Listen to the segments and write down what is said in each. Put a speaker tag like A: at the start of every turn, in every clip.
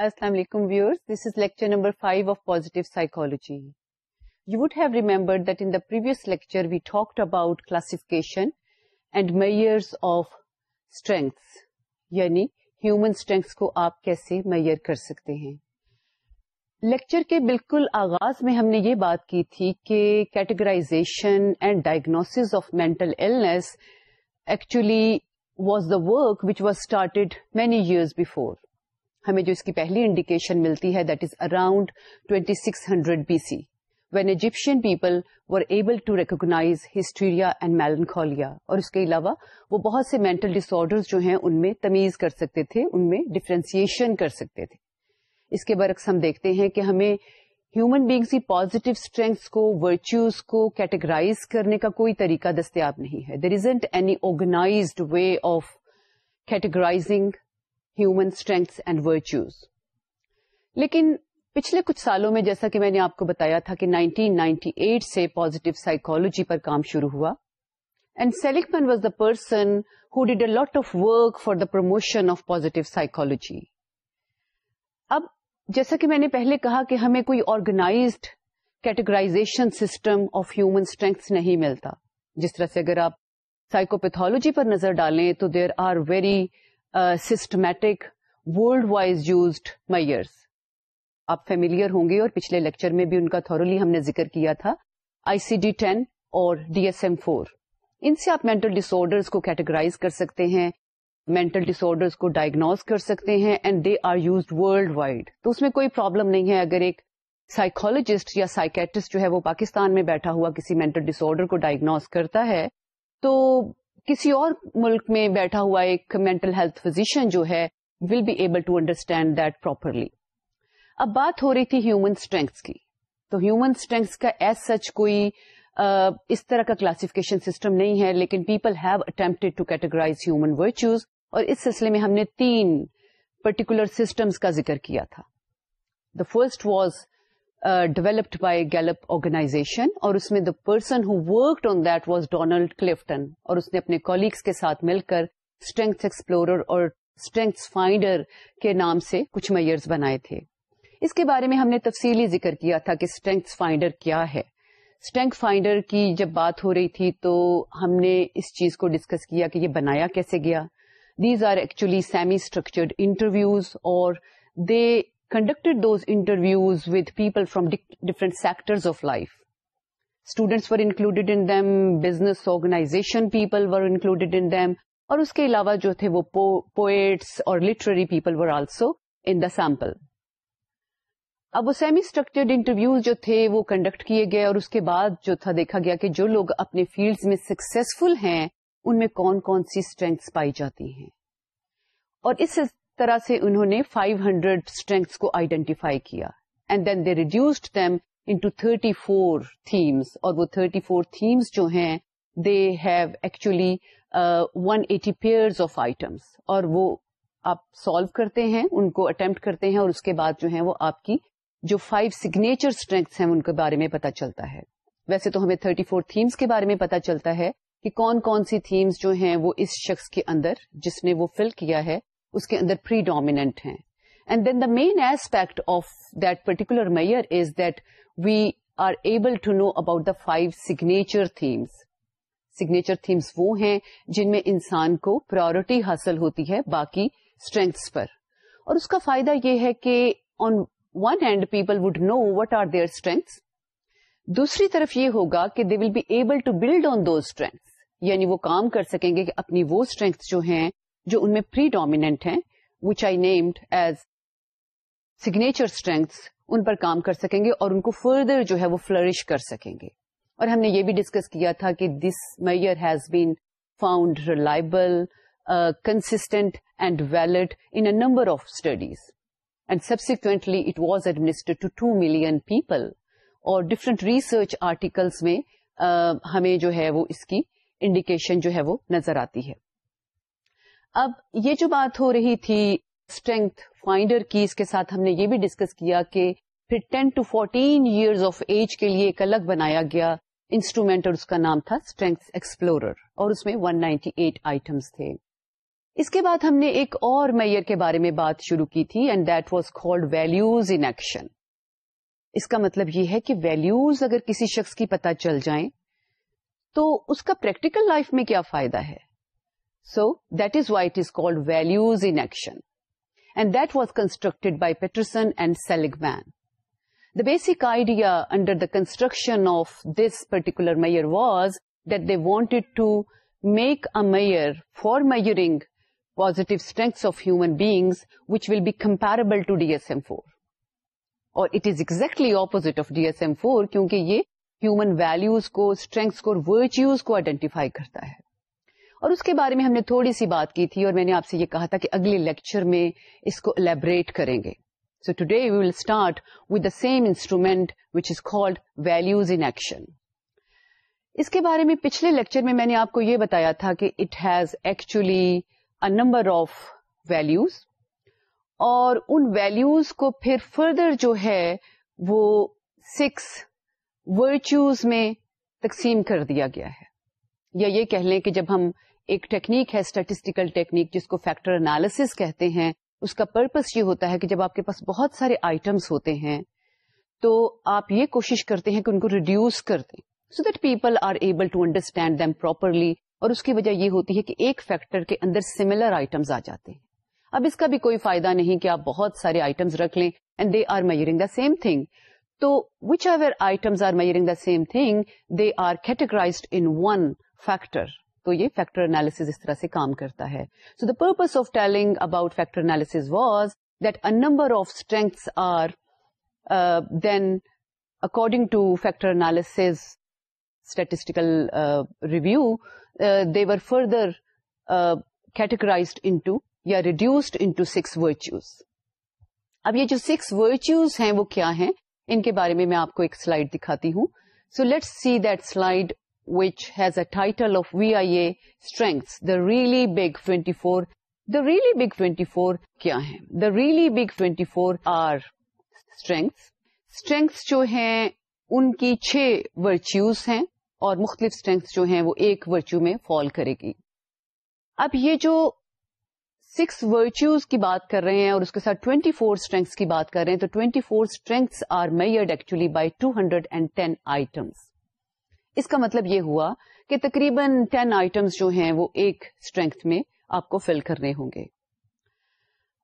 A: السلام علیکم viewers this is lecture number 5 of positive psychology you would have remembered that in the previous lecture we talked about classification and measures of strengths یعنی human strengths کو آپ کیسے measure کر سکتے ہیں lecture کے بالکل آغاز میں ہم نے یہ بات کی تھی کہ categorisation and diagnosis of mental illness actually was the work which was started many years before ہمیں جو اس کی پہلی انڈیکیشن ملتی ہے that is around twenty six hundred B C when Egyptian people were able to recognise hysteria and اور اس کے علاوہ وہ بہت سے مینٹل ڈس آرڈر جو ہیں، ان میں تمیز کر سکتے تھے، ان میں ڈفرینسیشن کر سکتے تھے. اس کے برعکس ہم دیکھتے ہیں کہ ہمیں ہیومن بیگس کی پازیٹو اسٹرینگس کو ورچوز کو کیٹیگرائز کرنے کا کوئی طریقہ دستیاب نہیں ہے. There isn't any organised way of categorising human strengths and virtues لیکن پچھلے کچھ سالوں میں جیسا کہ میں نے آپ کو بتایا تھا کہ 1998 سے پازیٹو سائیکولوجی پر کام شروع ہوا. And Seligman was the person who did a lot of work for the promotion of positive psychology اب جیسا کہ میں نے پہلے کہا کہ ہمیں کوئی organised categorisation system of human strengths نہیں ملتا. جس طرح سے اگر آپ سائیکوپیتھولوجی پر نظر ڈالیں تو there are very systematic worldwide used measures آپ فیملیئر ہوں گے اور پچھلے لیکچر میں بھی ان کا تھورلی ہم نے ذکر کیا تھا آئی سی ڈی ٹین اور ڈی ایس ایم فور ان سے آپ مینٹل ڈس آرڈرز کو کیٹیگرائز کر سکتے ہیں مینٹل ڈس کو ڈائگنوز کر سکتے ہیں and they are used worldwide تو اس میں کوئی پرابلم نہیں ہے اگر ایک سائیکولوجسٹ یا سائکیٹسٹ جو ہے وہ پاکستان میں بیٹھا ہوا کسی مینٹل ڈس آرڈر کو ڈائگنوز کرتا ہے، تو کسی اور ملک میں بیٹھا ہوا ایک مینٹل ہیلتھ فزیشین جو ہے will be able to understand that properly اب بات ہو رہی تھی ہیومن اسٹرینگس کی. تو ہیومن اسٹرینگس کا ایز سچ کوئی اس طرح کا کلاسفکیشن سسٹم نہیں ہے، لیکن people have attempted to categorise human virtues اور اس سلسلے میں ہم نے تین پرٹیکولر سسٹمس کا ذکر کیا تھا. The first was developed by Gallup organisation اور اس میں the person who worked on that was Donald Clifton اور اس نے اپنے کولیگس کے ساتھ مل کر اسٹرینگس ایکسپلورر اور اسٹرینگس فائنڈر کے نام سے کچھ میئرز بنائے تھے۔ اس کے بارے میں ہم نے تفصیلی ذکر کیا تھا کہ اسٹرینگ فائنڈر کیا ہے۔ اسٹرینگ فائنڈر کی جب بات ہو رہی تھی تو ہم نے اس چیز کو ڈسکس کیا کہ یہ بنایا کیسے گیا۔ These are actually semi structured interviews اور they conducted those interviews with people from different sectors of life students were included in them business organisation people were included in them اور اس کے علاوہ جو تھے وہ پوئٹس اور literary people were also in the sample اب وہ سیمی اسٹرکچرڈ انٹرویوز جو تھے وہ کنڈکٹ کیے گئے اور اس کے بعد جو تھا دیکھا گیا کہ جو لوگ اپنے فیلڈز میں سکسیسفل ہیں، ان میں کون کون سی اسٹرینگس پائی جاتی ہیں۔ اور اس طرح سے انہوں نے 500 ہنڈریڈ اسٹرینگس کو آئیڈینٹیفائی کیا and then they reduced them into thirty four themes اور وہ تھرٹی فور تھیمس جو ہیں they have actually one eighty pairs of items اور وہ آپ سالو کرتے ہیں، ان کو اٹمپٹ کرتے ہیں اور اس کے بعد جو ہے وہ آپ کی جو فائیو سگنیچر اسٹرینگس ہیں ان کے بارے میں پتا چلتا ہے۔ ویسے تو ہمیں تھرٹی فور تھیمس کے بارے میں پتا چلتا ہے کہ کون کون سی تھیمس جو ہیں وہ اس شخص کے اندر جس نے وہ فل کیا ہے اس کے اندر پری ڈومیننٹ ہیں. And then the main aspect of that particular measure is that we are able to know about the five signature themes signature themes وہ ہیں جن میں انسان کو پرایورٹی حاصل ہوتی ہے باقی اسٹرینگس پر. اور اس کا فائدہ یہ ہے کہ on one hand people would know what are their strengths دوسری طرف یہ ہوگا کہ they will be able to build on those strengths یعنی وہ کام کر سکیں گے کہ اپنی وہ اسٹرینگس جو ہیں جو ان میں پری ڈومیننٹ ہیں which I named as signature strengths ان پر کام کر سکیں گے اور ان کو فردر جو ہے وہ فلرش کر سکیں گے۔ اور ہم نے یہ بھی ڈسکس کیا تھا کہ this measure has been found reliable consistent and valid in number of studies and subsequently it was administered to two million people اور ڈفرنٹ ریسرچ آرٹیکلس میں uh, ہمیں جو ہے وہ اس کی انڈیکیشن جو ہے وہ نظر آتی ہے۔ اب یہ جو بات ہو رہی تھی اسٹرینتھ فائنڈر کی، اس کے ساتھ ہم نے یہ بھی ڈسکس کیا کہ پھر ten to fourteen years of age کے لیے ایک الگ بنایا گیا انسٹرومینٹ اور اس کا نام تھا اسٹرینتھ ایکسپلورر اور اس میں 198 نائنٹی ایٹ آئٹمس تھے۔ اس کے بعد ہم نے ایک اور میئر کے بارے میں بات شروع کی تھی and that was called values in action اس کا مطلب یہ ہے کہ ویلوز اگر کسی شخص کی پتہ چل جائیں تو اس کا پریکٹیکل لائف میں کیا فائدہ ہے۔ So that is why it is called values in action and that was constructed by Peterson and Seligman the basic idea under the construction of this particular measure was that they wanted to make a measure for measuring positive strengths of human beings which will be comparable to D S M four اور it is exactly opposite of D S M four کیونکہ یہ human values کو strengths کو virtues کو identify کرتا ہے اور اس کے بارے میں ہم نے تھوڑی سی بات کی تھی اور میں نے آپ سے یہ کہا تھا کہ اگلے لیکچر میں اس کو الیبریٹ کریں گے۔ So today we will start with the same instrument which is called values in action اس کے بارے میں پچھلے لیکچر میں میں نے آپ کو یہ بتایا تھا کہ it has actually a number of values اور ان ویلوز کو پھر فردر جو ہے وہ سکس ورچوز میں تقسیم کر دیا گیا ہے۔ یا یہ کہہ لیں کہ جب ہم ایک ٹیکنیک ہے اسٹیٹسٹیکل ٹیکنیک جس کو فیکٹر انالیس کہتے ہیں۔ اس کا پرپز یہ ہوتا ہے کہ جب آپ کے پاس بہت سارے آئٹمس ہوتے ہیں، تو آپ یہ کوشش کرتے ہیں کہ ان کو ریڈیوس کر دیں۔ So that people are able to understand them properly اور اس کی وجہ یہ ہوتی ہے کہ ایک فیکٹر کے اندر سملر آئٹمس آ جاتے ہیں۔ اب اس کا بھی کوئی فائدہ نہیں کہ آپ بہت سارے آئٹمس رکھ لیں and they are measuring the same thing تو whichever items are measuring the same thing they are categorised in one factor تو یہ فیکٹر انالیس اس طرح سے کام کرتا ہے۔ So the purpose of telling about factor analysis was that a number of strengths are then according to factor analysis statistical review they were further categorised into یا reduced into six virtues اب یہ جو six virtues ہیں وہ کیا ہیں؟ ان کے بارے میں میں آپ کو ایک سلائڈ دکھاتی ہوں۔ So let see that slide which has a title of V I A strengths the really big twenty four the really big twenty four کیا ہے the really big twenty four are strengths strengths جو ہیں ان کی چھ virtues ہیں اور مختلف strengths جو ہیں وہ ایک ورچو میں فال کرے گی اب یہ جو سکس ورچوز کی بات کر رہے ہیں اور اس کے ساتھ ٹوینٹی فور اسٹرینگس کی بات کر رہے ہیں تو twenty four strengths are measured actually by two hundred and ten items اس کا مطلب یہ ہوا کہ تقریباً ٹین آئٹمس جو ہیں وہ ایک اسٹرینگ میں آپ کو فل کرنے ہوں گے۔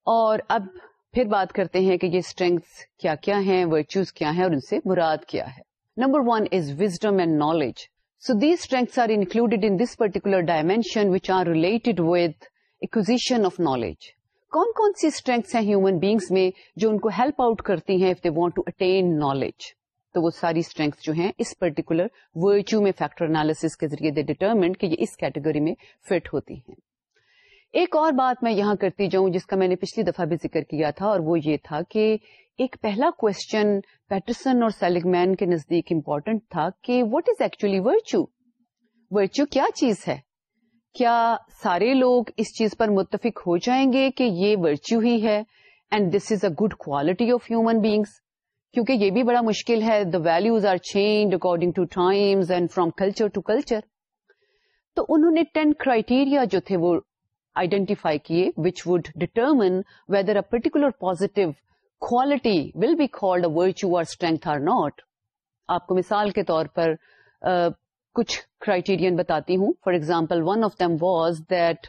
A: اور اب پھر بات کرتے ہیں کہ یہ اسٹرینگس کیا کیا ہیں ورچوز کیا ہیں اور ان سے مراد کیا ہے۔ Number one is wisdom and knowledge so these strengths are included in this particular dimension which are related with acquisition of knowledge کون کون سی اسٹرینگس ہیں ہیومن بیگس میں جو ان کو ہیلپ آؤٹ کرتی ہیں if they want to attain knowledge تو وہ ساری اسٹرینگس جو ہیں اس پرٹیکولر ورچو میں فیکٹر انالیس کے ذریعے دے ڈیٹرمنٹ کہ یہ اس کیٹیگری میں فٹ ہوتی ہیں۔ ایک اور بات میں یہاں کرتی جاؤں جس کا میں نے پچھلی دفعہ بھی ذکر کیا تھا اور وہ یہ تھا کہ ایک پہلا کوشچن پیٹرسن اور سیلگ مین کے نزدیک امپورٹنٹ تھا کہ what is actually virtue virtue کیا چیز ہے؟ کیا سارے لوگ اس چیز پر متفق ہو جائیں گے کہ یہ ورچو ہی ہے and this is a good quality of human beings کیونکہ یہ بھی بڑا مشکل ہے the values are change according to times and from culture to culture تو انہوں نے ٹین کرائٹیریا جو تھے وہ آئیڈینٹیفائی کیے which would determine whether a particular positive quality will be called a virtue or strength or not آپ کو مثال کے طور پر کچھ کرائٹیرئن بتاتی ہوں۔ For example one of them was that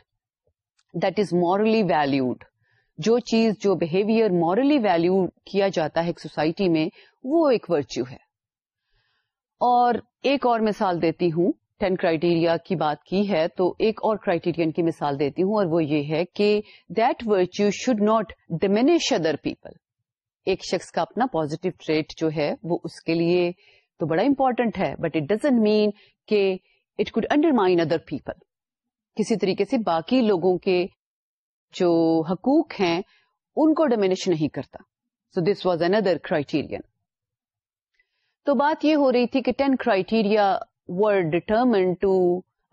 A: that is morally valued جو چیز جو بہیویئر مورلی ویلو کیا جاتا ہے ایک سوسائٹی میں، وہ ایک ورچو ہے۔ اور ایک اور مثال دیتی ہوں ٹین کرائٹیریا کی بات کی ہے، تو ایک اور کرائٹیرئن کی مثال دیتی ہوں، اور وہ یہ ہے کہ that virtue should not diminish other people ایک شخص کا اپنا پوزیٹو ٹریٹ جو ہے، وہ اس کے لیے تو بڑا امپورٹنٹ ہے بٹ اٹ ڈزنٹ مین کہ it could undermine other people کسی طریقے سے باقی لوگوں کے جو حقوق ہیں، ان کو ڈومینش نہیں کرتا۔ سو دس واز اندر کرائٹیرئن تو بات یہ ہو رہی تھی کہ ten criteria were determined to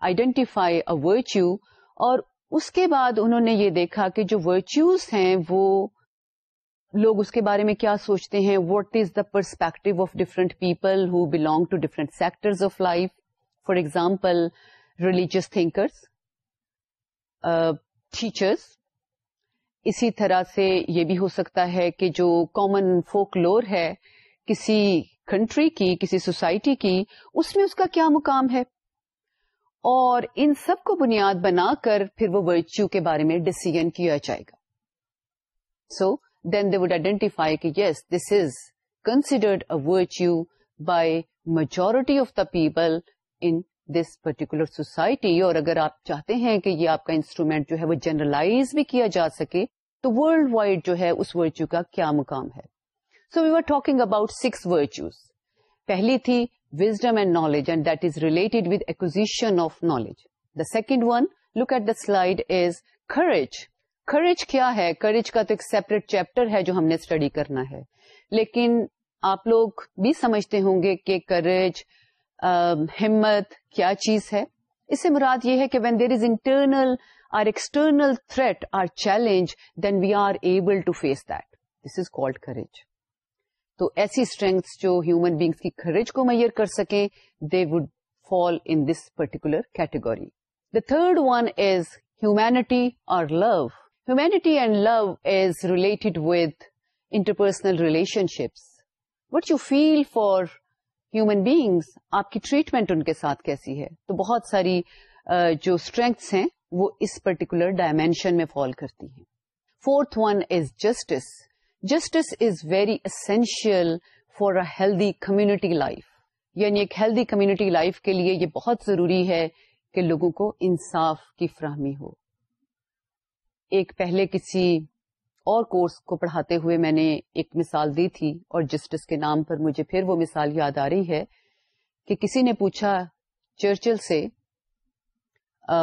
A: identify a virtue اور اس کے بعد انہوں نے یہ دیکھا کہ جو ورچوز ہیں، وہ لوگ اس کے بارے میں کیا سوچتے ہیں؟ What is the perspective of different people who belong to different sectors of life for example religious thinkers teachers اسی طرح سے یہ بھی ہو سکتا ہے کہ جو کامن فوک لور ہے، کسی کنٹری کی، کسی سوسائٹی کی، اس میں اس کا کیا مقام ہے؟ اور ان سب کو بنیاد بنا کر پھر وہ ورچیو کے بارے میں ڈسیزن کیا جائے گا۔ So then they would identify کہ yes this is considered a virtue by majority of the people in this particular society اور اگر آپ چاہتے ہیں کہ یہ آپ کا انسٹرومینٹ جو ہے وہ جنرلائز بھی کیا جا سکے، تو ورلڈ وائڈ جو ہے اس ورچو کا کیا مقام ہے؟ So we are talking about six virtues پہلی تھی wisdom and knowledge and that is related with acquisition of knowledge the second one look at the slide is courage courage کیا ہے؟ کریج کا تو ایک سیپریٹ چیپٹر ہے جو ہم نے اسٹڈی کرنا ہے۔ لیکن آپ لوگ بھی سمجھتے ہوں گے کہ کریج ہمت، کیا چیز ہے؟ اس سے مراد یہ ہے کہ when there is internal or external threat or challenge then we are able to face that this is called courage تو ایسی اسٹرینگس جو ہیومن بیگس کی کریج کو میئر کر سکیں they would fall in this particular category the third one is humanity اور love humanity and love is related with interpersonal relationships what you feel for human beings آپ کی treatment ان کے ساتھ کیسی ہے؟ تو بہت ساری جو اسٹرینگس ہیں، وہ اس پرٹیکولر ڈائمینشن میں فال کرتی ہیں۔ Fourth one is justice justice is very essential for a healthy community life یعنی ایک ہیلدی کمیونٹی لائف کے لیے یہ بہت ضروری ہے کہ لوگوں کو انصاف کی فراہمی ہو۔ ایک پہلے کسی اور کورس کو پڑھاتے ہوئے میں نے ایک مثال دی تھی اور جسٹس کے نام پر مجھے پھر وہ مثال یاد آ رہی ہے کہ کسی نے پوچھا چرچل سے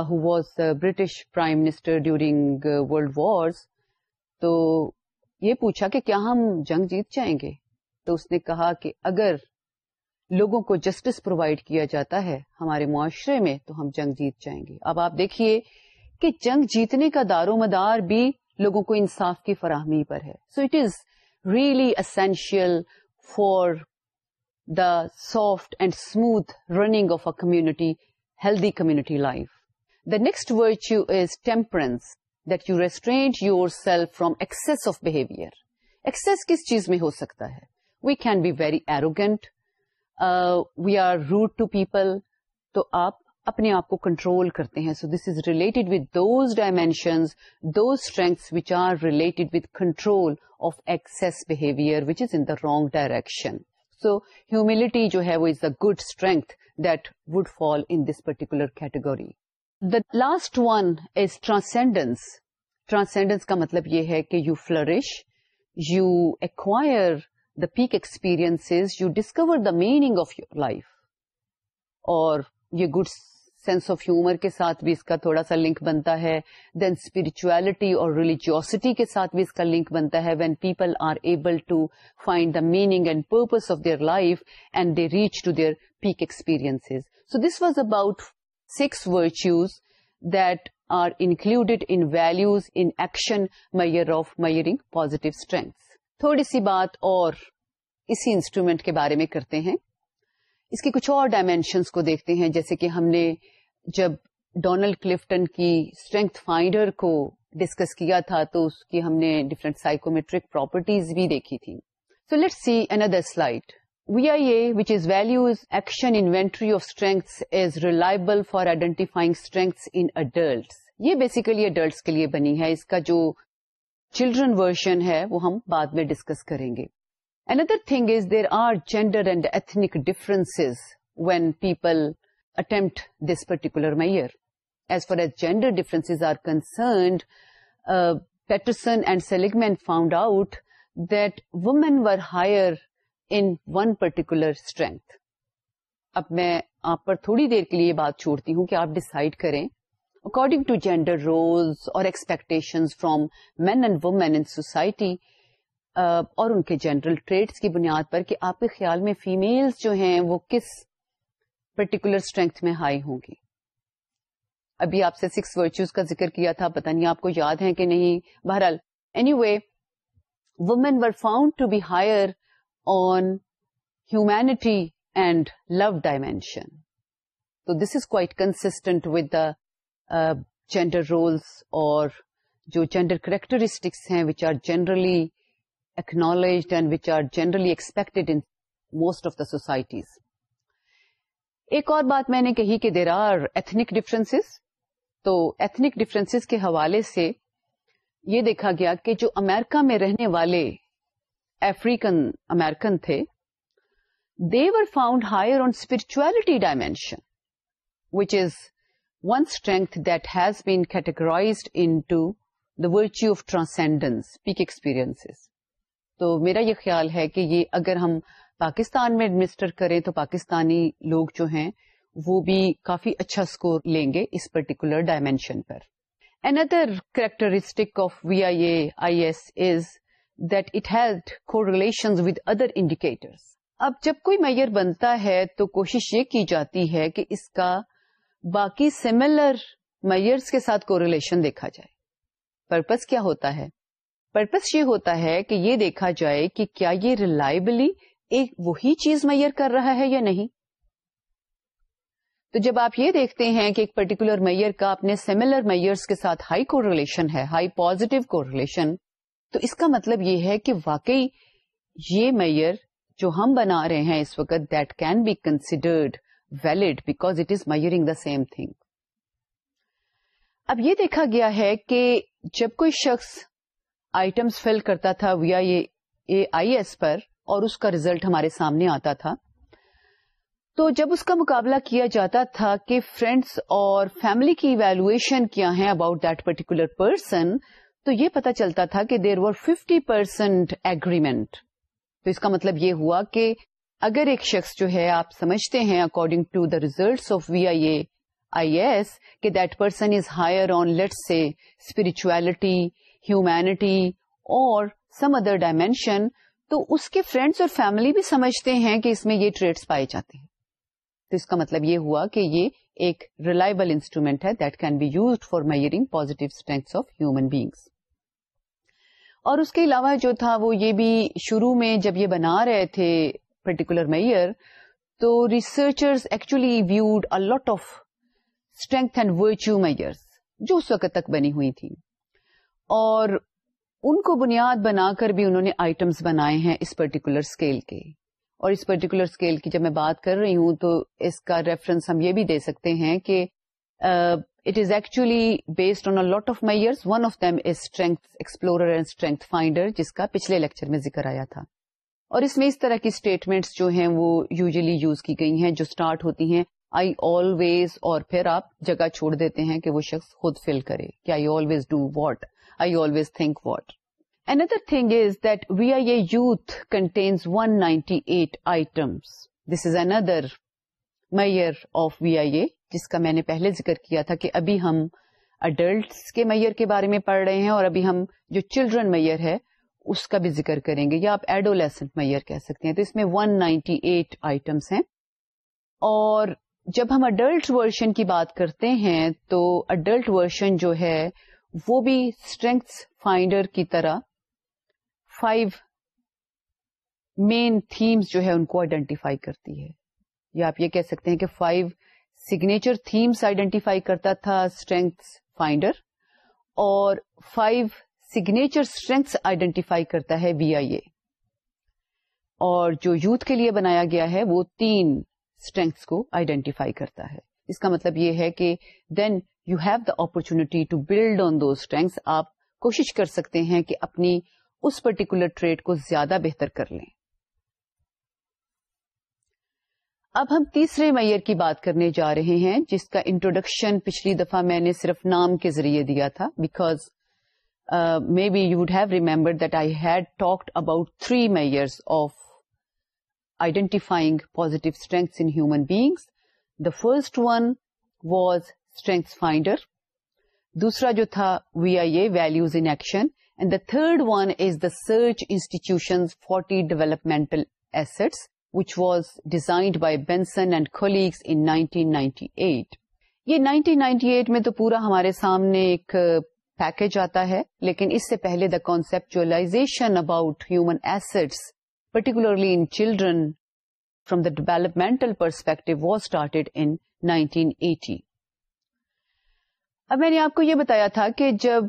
A: who was British prime minister during world wars تو یہ پوچھا کہ کیا ہم جنگ جیت جائیں گے؟ تو اس نے کہا کہ اگر لوگوں کو جسٹس پرووائڈ کیا جاتا ہے ہمارے معاشرے میں تو ہم جنگ جیت جائیں گے۔ اب آپ دیکھیے کہ جنگ جیتنے کا دار و مدار بھی لوگوں کو انصاف کی فراہمی پر ہے۔ So it is really essential for the soft and smooth running of a community healthy community life the next virtue is temperance that you restraint yourself from excess of behaviour excess کس چیز میں ہو سکتا ہے؟ We can be very arrogant we are rude to people تو آپ اپنے آپ کو کنٹرول کرتے ہیں. So this is related with those dimensions those strengths which are related with control of excess behaviour which is in the wrong direction so humility جو ہے وہ is the good strength that would fall in this particular category the last one is transcendence transcendence کا مطلب یہ ہے کہ you flourish you acquire the peak experience you discover the meaning of your life اور یہ good sense of humour کے ساتھ بھی اس کا تھوڑا سا لنک بنتا ہے. دین اسپرچویلٹی اور ریلیجیوسٹی کے ساتھ بھی اس کا لنک بنتا ہے. When people are able to find the meaning and purpose of their life and they reach to their peak experience so this was about six virtues that are included in values in action measure of measuring positive strengths تھوڑی سی بات اور اسی instrument کے بارے میں کرتے ہیں. اس کے کچھ اور ڈائمینشنس کو دیکھتے ہیں، جیسے کہ ہم نے جب ڈونلڈ کلفٹن کی اسٹرینتھ فائنڈر کو ڈسکس کیا تھا، تو اس کی ہم نے ڈفرنٹ سائکومیٹرک پراپرٹیز بھی دیکھی تھی so late see another slide V I A which is values action inventory of strengths is reliable for identifying strengths in adults یہ بیسیکلی اڈلٹس کے لیے بنی ہے۔ اس کا جو چلڈرن ورژن ہے، وہ ہم بعد میں ڈسکس کریں گے۔ Another thing is there are gender and ethnic differences when people attempt this particular measure. As far as gender differences are concerned, uh, Peterson and Seligman found out that women were higher in one particular strength. اب میں آپ پر تھوڑی دیر کے لیے یہ بات چھوڑتی ہوں کہ آپ ڈسائڈ کریں اکارڈنگ ٹو جینڈر رولس اور expectation from men and women in society اور ان کے جنرل ٹریڈس کی بنیاد پر کہ آپ کے خیال میں فیمیلز جو ہیں وہ کس پرٹیکولر اسٹرینتھ میں ہائی ہوں گی؟ ابھی آپ سے سکس ورچوز کا ذکر کیا تھا، پتہ نہیں آپ کو یاد ہے کہ نہیں۔ بہرحال anyway women were found to be higher on humanity and love dimension تو this is quite consistent with the gender roles اور جو جینڈر کریکٹرسٹکس ہیں which are generally acknowledged and which are generally expected in most of the societies. ایک اور بات میں نے کہی کہ دیر آر ایتھنک ڈفرینسز تو ایتھنک ڈفرینسز کے حوالے سے یہ دیکھا گیا کہ جو امریکہ میں رہنے والے افریقن امیرکن تھے they were found higher on spirituality dimension which is one strength that has been categorized into the virtue of transcendence peak experience تو میرا یہ خیال ہے کہ یہ اگر ہم پاکستان میں ایڈمنسٹر کریں تو پاکستانی لوگ جو ہیں وہ بھی کافی اچھا اسکور لیں گے اس particular dimension per. Another characteristic of V I A I S is that it has correlation with other indicators اب جب کوئی میئر بنتا ہے تو کوشش یہ کی جاتی ہے کہ اس کا باقی سملر میئرس کے ساتھ کو ریلیشن دیکھا جائے۔ پرپز کیا ہوتا ہے؟ پرپز یہ ہوتا ہے کہ یہ دیکھا جائے کہ کیا یہ ریلائبلی ایک وہی چیز میئر کر رہا ہے یا نہیں؟ تو جب آپ یہ دیکھتے ہیں کہ ایک پرٹیکولر میئر کا اپنے سیملر میئرس کے ساتھ ہائی کو ریلیشن ہے ہائی پوزیٹو کو ریلیشن تو اس کا مطلب یہ ہے کہ واقعی یہ میئر جو ہم بنا رہے ہیں اس وقت that can be considered valid because it is measuring the same thing اب یہ دیکھا گیا ہے کہ جب کوئی شخص آئٹمس فل کرتا تھا وی اے آئی ایس پر اور اس کا ریزلٹ ہمارے سامنے آتا تھا۔ تو جب اس کا مقابلہ کیا جاتا تھا کہ فرینڈس اور فیملی کی ایویلویشن کیا ہے اباؤٹ دیٹ پرٹیکولر پرسن تو یہ پتا چلتا تھا کہ there was fifty percent agreement تو اس کا مطلب یہ ہوا کہ اگر ایک شخص جو ہے آپ سمجھتے ہیں according to the results of V I A I S کہ that person is higher on let's say spirituality humanity اور سم ادر ڈائمینشن تو اس کے فرینڈس اور فیملی بھی سمجھتے ہیں کہ اس میں یہ ٹریڈس پائے جاتے ہیں۔ تو اس کا مطلب یہ ہوا کہ یہ ایک ریلائبل انسٹرومینٹ ہے that can be used for measuring positive strengths of human beings اور اس کے علاوہ جو تھا وہ یہ بھی شروع میں جب یہ بنا رہے تھے پرٹیکولر میئر تو researchers actually viewed a lot of strength and virtue measures جو اس وقت تک بنی ہوئی تھی اور ان کو بنیاد بنا کر بھی انہوں نے آئٹمس بنائے ہیں اس پرٹیکولر اسکیل کے۔ اور اس پرٹیکولر اسکیل کی جب میں بات کر رہی ہوں تو اس کا ریفرنس ہم یہ بھی دے سکتے ہیں کہ uh, It is actually based on a lot of measures. One of them is Strength Explorer and Strength جس کا پچھلے لیکچر میں ذکر آیا تھا۔ اور اس میں اس طرح کی اسٹیٹمنٹس جو ہیں وہ یوزلی یوز کی گئی ہیں، جو اسٹارٹ ہوتی ہیں۔ آئی آلویز اور پھر آپ جگہ چھوڑ دیتے ہیں کہ وہ شخص خود فل کرے کہ I always do what I always think what Another thing is that VIA youth contains 198 items. This is another measure of VIA جس کا میں نے پہلے ذکر کیا تھا کہ ابھی ہم اڈلٹس کے میئر کے بارے میں پڑھ رہے ہیں اور ابھی ہم جو چلڈرن میئر ہے، اس کا بھی ذکر کریں گے یا آپ ایڈولیسنٹ میئر کہہ سکتے ہیں۔ تو اس میں 198 آئٹمس ہیں۔ اور جب ہم اڈلٹ ورژن کی بات کرتے ہیں تو اڈلٹ ورژن جو ہے وہ بھی اسٹرینگس فائنڈر کی طرح فائیو مین تھیمس جو ہے ان کو آئیڈینٹیفائی کرتی ہے۔ یا آپ یہ کہہ سکتے ہیں کہ فائیو سگنیچر تھیمس آئیڈینٹیفائی کرتا تھا اسٹرینگس فائنڈر اور فائیو سگنیچر اسٹرینگس آئیڈینٹیفائی کرتا ہے وی آئی اے اور جو یوتھ کے لیے بنایا گیا ہے وہ تین اسٹرینگس کو آئیڈینٹیفائی کرتا ہے۔ اس کا مطلب یہ ہے کہ then you have the opportunity to build on do strengths آپ کوشش کر سکتے ہیں کہ اپنی اس پرٹیکولر ٹریڈ کو زیادہ بہتر کر لیں۔ اب ہم تیسرے میئر کی بات کرنے جا رہے ہیں، جس کا انٹروڈکشن پچھلی دفعہ میں نے صرف نام کے ذریعے دیا تھا because maybe you would have remember that I had talked about three measures of identifying positive strengths in human beings the first one was strengths finder دوسرا جو تھا V I A values in action and the third one is the search institution forty developmental assets which was designed by Benson and colleagues in 1998. یہ 1998 میں تو پورا ہمارے سامنے ایک پیکج آتا ہے، لیکن اس سے پہلے the conceptualization about human assets particularly in children from the developmental perspective was started in 1980. اب میں نے آپ کو یہ بتایا تھا کہ جب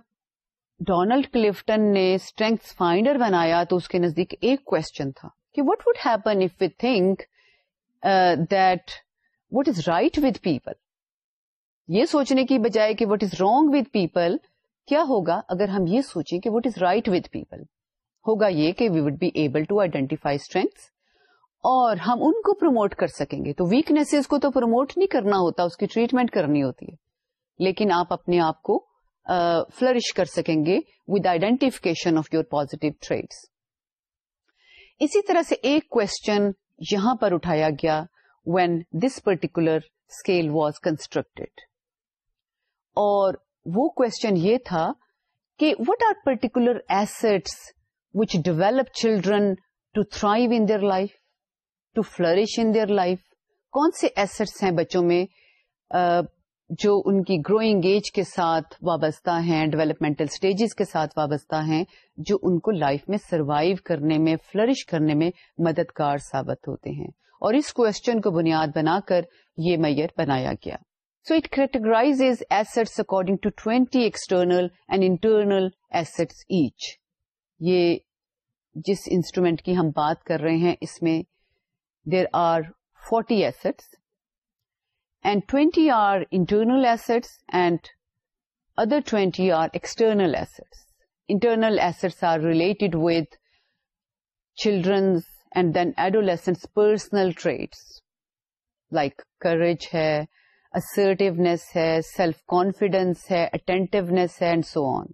A: ڈونلڈ کلفٹن نے اسٹرینگس فائنڈر بنایا تو اس کے نزدیک ایک کوشچن تھا کہ what would happen if we think that what is right with people یہ سوچنے کی بجائے کہ what is wrong with people کیا ہوگا اگر ہم یہ سوچیں کہ what is right with people ہوگا یہ کہ we would be able to identify strengths اور ہم ان کو پروموٹ کر سکیں گے تو ویکنیس کو تو پروموٹ نہیں کرنا ہوتا، اس کی ٹریٹمنٹ کرنی ہوتی ہے۔ لیکن آپ اپنے آپ کو فلرش uh, کر سکیں گے with identification of your positive traits اسی طرح سے ایک کوشچن یہاں پر اٹھایا گیا when this particular scale was constructed اور وہ کوشچن یہ تھا کہ what are particular assets which develop children to thrive in their life to flourish in their life کون سے ایسٹس ہیں بچوں میں جو ان کی گروئنگ ایج کے ساتھ وابستہ ہیں ڈیولپمنٹل اسٹیجز کے ساتھ وابستہ ہیں، جو ان کو لائف میں سروائو کرنے میں فلرش کرنے میں مددگار ثابت ہوتے ہیں۔ اور اس کوشچن کو بنیاد بنا کر یہ میئر بنایا گیا۔ So it categorize assets according to twenty external and internal assets each یہ جس انسٹرومینٹ کی ہم بات کر رہے ہیں، اس میں there are forty assets and twenty are internal assets and other twenty are external assets internal assets are related with children's and then adolescence personal traits like courage ہے assertiveness ہے سیلف کانفیڈینس ہے attentiveness ہے and so on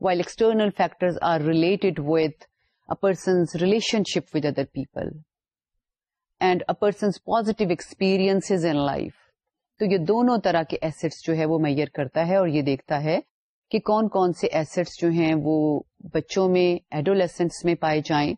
A: while external factors are related with a person's relationship with other people and a person's positive experience in life تو یہ دونوں طرح کے assets جو ہے وہ میئر کرتا ہے اور یہ دیکھتا ہے کہ کون کون سے ایسٹس جو ہیں وہ بچوں میں ایڈولیسنس میں پائے جائیں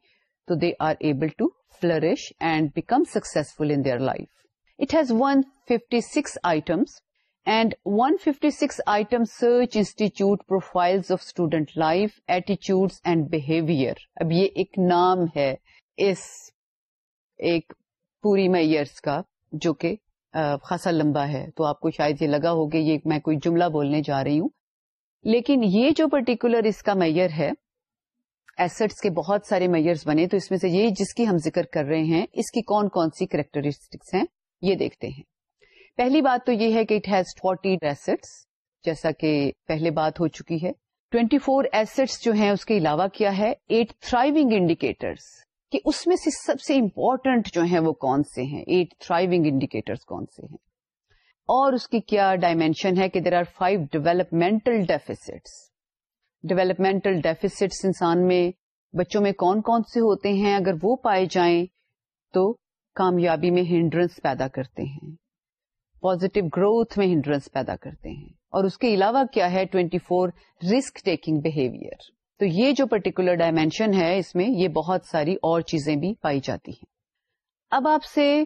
A: تو they are able to flourish and become successful in their life It has 156 items, and 156 item search institute profiles of student life, attitudes and behavior. اب یہ ایک نام ہے اس ایک پوری میئرس کا، جو کہ خاصا لمبا ہے۔ تو آپ کو شاید یہ لگا ہوگا یہ میں کوئی جملہ بولنے جا رہی ہوں۔ لیکن یہ جو پرٹیکولر اس کا میئر ہے ایسٹس کے بہت سارے میئرس بنے، تو اس میں سے یہ جس کی ہم ذکر کر رہے ہیں، اس کی کون کون سی کریکٹرسٹکس ہیں، یہ دیکھتے ہیں۔ پہلی بات تو یہ ہے کہ اٹ ہیز فورٹی ایسٹس جیسا کہ پہلے بات ہو چکی ہے۔ ٹوینٹی فور ایسٹس جو ہیں، اس کے علاوہ کیا ہے؟ ایٹ تھرائیونگ انڈیکیٹرس کہ اس میں سے سب سے امپورٹنٹ جو ہیں وہ کون سے ہیں؟ ایٹ تھرائیونگ انڈیکیٹرس کون سے ہیں؟ اور اس کی کیا ڈائمینشن ہے کہ there are five developmental deficits developmental deficits انسان میں، بچوں میں کون کون سے ہوتے ہیں؟ اگر وہ پائے جائیں تو کامیابی میں ہنڈرنس پیدا کرتے ہیں۔ پوزیٹو گروتھ میں ہنڈرنس پیدا کرتے ہیں۔ اور اس کے علاوہ کیا ہے؟ Twenty four risk taking behaviour تو یہ جو پرٹیکولر ڈائمینشن ہے، اس میں یہ بہت ساری اور چیزیں بھی پائی جاتی ہیں۔ اب آپ سے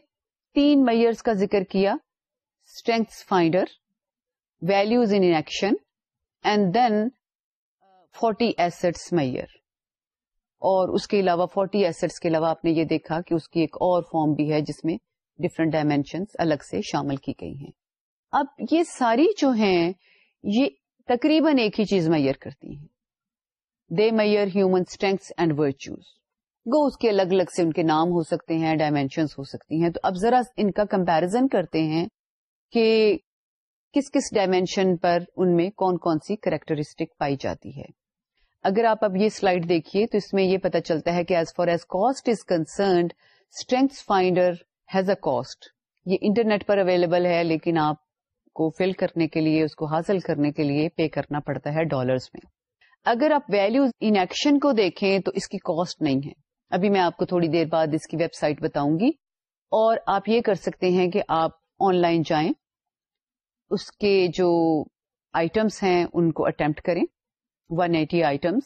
A: تین میئرس کا ذکر کیا strengths finder values in action and then forty assets measure اور اس کے علاوہ فورٹی ایسٹس کے علاوہ آپ نے یہ دیکھا کہ اس کی ایک اور فارم بھی ہے، جس میں ڈفرنٹ ڈائمینشنس الگ سے شامل کی گئی ہیں۔ اب یہ ساری جو ہیں، یہ تقریباً ایک ہی چیز میئر کرتی ہیں۔ They measure human strengths and virtues گو اس کے الگ الگ سے ان کے نام ہو سکتے ہیں ڈائمینشنس ہو سکتی ہیں. تو اب ذرا ان کا کمپیرزن کرتے ہیں کہ کس کس ڈائمینشن پر ان میں کون کون سی کریکٹرسٹک پائی جاتی ہے. اگر آپ اب یہ سلائڈ دیکھیے تو اس میں یہ پتا چلتا ہے کہ as far as cost is concerned strengths finder has a cost یہ انٹرنیٹ پر اویلیبل ہے، لیکن آپ کو فل کرنے کے لیے، اس کو حاصل کرنے کے لیے پے کرنا پڑتا ہے ڈالرز میں. اگر آپ ویلو ان ایکشن کو دیکھیں تو اس کی کاسٹ نہیں ہے۔ ابھی میں آپ کو تھوڑی دیر بعد اس کی ویب سائٹ بتاؤں گی۔ اور آپ یہ کر سکتے ہیں کہ آپ آن لائن جائیں۔ اس کے جو آئٹمس ہیں ان کو اٹمپٹ کریں۔ 180 items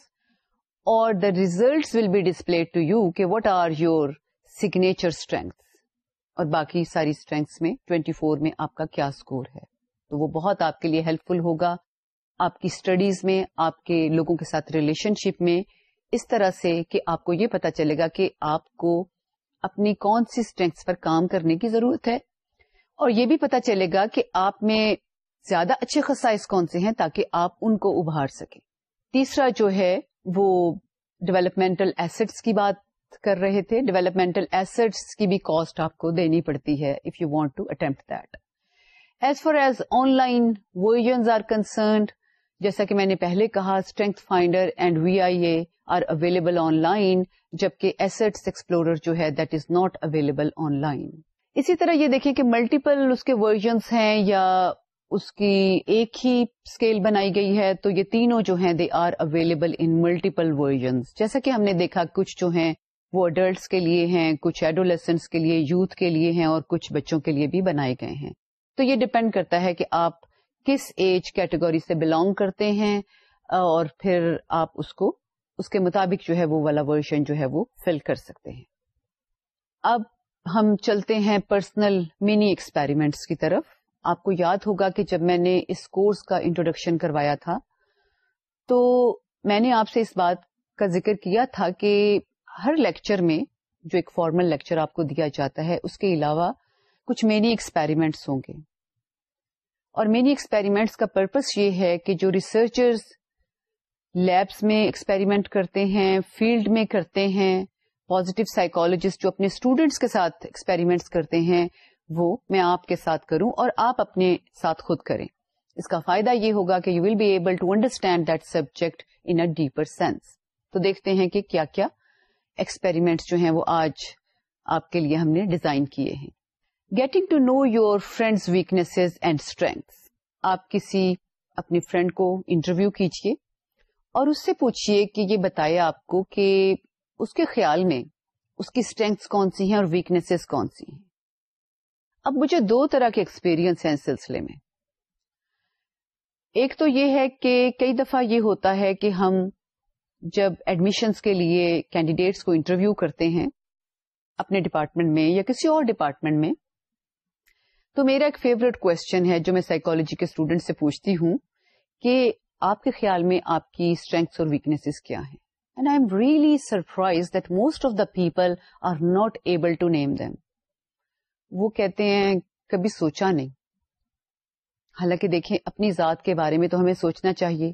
A: اور the results will be display to you کہ what are your signature strengths اور باقی ساری اسٹرینگس میں 24 میں آپ کا کیا اسکور ہے۔ تو وہ بہت آپ کے لیے ہیلپ فل ہوگا۔ آپ کی اسٹڈیز میں، آپ کے لوگوں کے ساتھ ریلیشن شپ میں، اس طرح سے کہ آپ کو یہ پتا چلے گا کہ آپ کو اپنی کون سی اسٹرینگس پر کام کرنے کی ضرورت ہے۔ اور یہ بھی پتا چلے گا کہ آپ میں زیادہ اچھے خصائص کون سے ہیں تاکہ آپ ان کو ابھار سکیں۔ تیسرا جو ہے، وہ ڈیولپمنٹل ایسٹس کی بات کر رہے تھے۔ ڈیولپمنٹل ایسٹس کی بھی کاسٹ آپ کو دینی پڑتی ہے if you want to attempt that as far as online versions are concerned جیسا کہ میں نے پہلے کہا strength finder and V I A are available online جبکہ ایسٹس ایکسپلورر جو ہے that is not available online اسی طرح یہ دیکھیں کہ ملٹیپل اس کے ورژنس ہیں یا اس کی ایک ہی اسکیل بنائی گئی ہے، تو یہ تینوں جو ہیں they are available in multiple versions جیسا کہ ہم نے دیکھا، کچھ جو ہیں وہ اڈلٹس کے لیے ہیں، کچھ ایڈولیسنس کے لیے یوتھ کے لیے ہیں اور کچھ بچوں کے لیے بھی بنائے گئے ہیں۔ تو یہ ڈپینڈ کرتا ہے کہ آپ کس ایج کیٹیگری سے بلونگ کرتے ہیں اور پھر آپ اس کو، اس کے مطابق جو ہے وہ والا ورژن جو ہے وہ فل کر سکتے ہیں۔ اب ہم چلتے ہیں پرسنل منی ایکسپیریمنٹس کی طرف۔ آپ کو یاد ہوگا کہ جب میں نے اس کورس کا انٹروڈکشن کروایا تھا، تو میں نے آپ سے اس بات کا ذکر کیا تھا کہ ہر لیکچر میں جو ایک فارمل لیکچر آپ کو دیا جاتا ہے، اس کے علاوہ کچھ مینی ایکسپیریمنٹس ہوں گے۔ اور مینی ایکسپیریمنٹس کا پرپز یہ ہے کہ جو ریسرچرز لیبس میں ایکسپیریمنٹ کرتے ہیں فیلڈ میں کرتے ہیں پازیٹو سائیکولوجسٹ جو اپنے اسٹوڈینٹس کے ساتھ ایکسپیریمنٹس کرتے ہیں، وہ میں آپ کے ساتھ کروں اور آپ اپنے ساتھ خود کریں۔ اس کا فائدہ یہ ہوگا کہ you will be able to understand that subject in a deeper sense تو دیکھتے ہیں کہ کیا کیا ایکسپیریمنٹس جو ہیں وہ آج آپ کے لیے ہم نے ڈیزائن کیے ہیں۔ Getting to know your friends weakness and strengths آپ کسی اپنی فرینڈ کو انٹرویو کیجیے اور اس سے پوچھیے کہ یہ بتائے آپ کو کہ اس کے خیال میں اس کی اسٹرینگس کون سی ہیں اور ویکنیسز کون سی ہیں؟ اب مجھے دو طرح کے ایکسپیرئنس ہیں اس سلسلے میں۔ ایک تو یہ ہے کہ کئی دفعہ یہ ہوتا ہے کہ ہم جب ایڈمیشنس کے لیے کینڈیڈیٹس کو انٹرویو کرتے ہیں اپنے ڈپارٹمنٹ میں یا کسی اور ڈپارٹمنٹ میں تو میرا ایک فیوریٹ کوشچن ہے جو میں سائیکولوجی کے اسٹوڈینٹ سے پوچھتی ہوں کہ آپ کے خیال میں آپ کی اسٹرینگس اور ویکنیسز کیا ہیں؟ And I am really surprise that most of the people are not able to name them وہ کہتے ہیں، کبھی سوچا نہیں. حالانکہ دیکھیں، اپنی ذات کے بارے میں تو ہمیں سوچنا چاہیے۔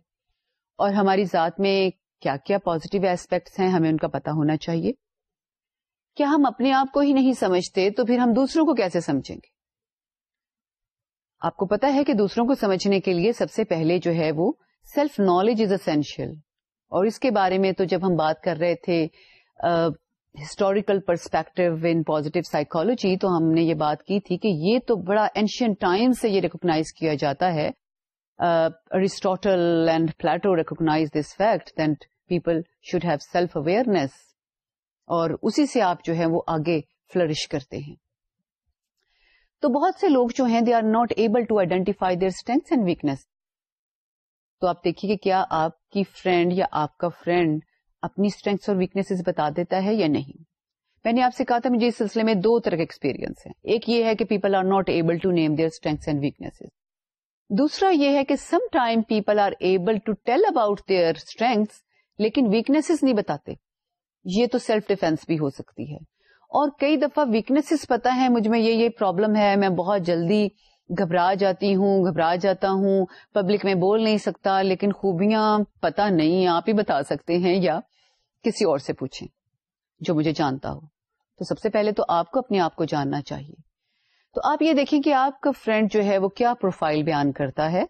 A: اور ہماری ذات میں کیا کیا پازیٹو ایسپیکٹس ہیں ہمیں ان کا پتا ہونا چاہیے۔ کیا ہم اپنے آپ کو ہی نہیں سمجھتے تو پھر ہم دوسروں کو کیسے سمجھیں گے؟ آپ کو پتا ہے کہ دوسروں کو سمجھنے کے لیے سب سے پہلے جو ہے وہ سیلف نالج از اسینشیل اور اس کے بارے میں تو جب ہم بات کر رہے تھے historical perspective in positive psychology تو ہم نے یہ بات کی تھی کہ یہ تو بڑا اینشینٹ ٹائم سے یہ ریکوگنائز کیا جاتا ہے۔ Aristotle and Plato recognize this fact that people should have self awareness اور اسی سے آپ جو ہے وہ آگے فلرش کرتے ہیں۔ تو بہت سے لوگ جو ہیں they are not able to identify their strengths and weakness تو آپ دیکھیے کہ کیا آپ کی فرینڈ یا آپ کا فرینڈ اپنی اسٹرینگس اور ویکنیس بتا دیتا ہے یا نہیں؟ میں نے آپ سے کہا تھا، مجھے اس سلسلے میں دو طرح کے ایکسپیرینس ہیں۔ ایک یہ ہے کہ people are not able to name their strengths and weakness دوسرا یہ ہے کہ sometime people are able to tell about their strengths لیکن ویکنیس نہیں بتاتے۔ یہ تو سیلف ڈیفینس بھی ہو سکتی ہے۔ اور کئی دفعہ ویکنیسز پتا ہے مجھ میں یہ یہ پرابلم ہے، میں بہت جلدی گھبرا جاتی ہوں، گھبرا جاتا ہوں پبلک میں بول نہیں سکتا، لیکن خوبیاں پتا نہیں، آپ ہی بتا سکتے ہیں یا کسی اور سے پوچھیں جو مجھے جانتا ہو۔ تو سب سے پہلے تو آپ کو اپنے آپ کو جاننا چاہیے۔ تو آپ یہ دیکھیں کہ آپ کا فرینڈ جو ہے وہ کیا پروفائل بیان کرتا ہے۔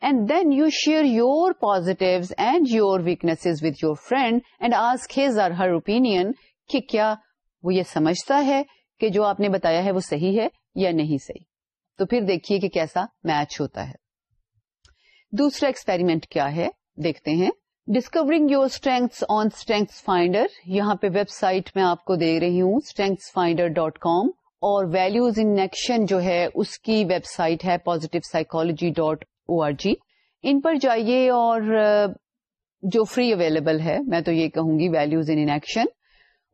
A: And then you share your positive and your weakness with your friend and ask his or her opinion کہ کیا وہ یہ سمجھتا ہے کہ جو آپ نے بتایا ہے وہ صحیح ہے یا نہیں صحیح۔ تو پھر دیکھیے کہ کیسا میچ ہوتا ہے۔ دوسرا ایکسپیریمنٹ کیا ہے؟ دیکھتے ہیں۔ Discovering your strengths on strengths finder یہاں پہ ویب سائٹ میں آپ کو دے رہی ہوں۔ اسٹرینگس فائنڈر ڈاٹ کام اور ویلوز ان ایکشن جو ہے، اس کی ویب سائٹ ہے positive psychology dot O R G ان پر جائیے اور جو فری اویلیبل ہے، میں تو یہ کہوں گی ویلوز ان ایکشن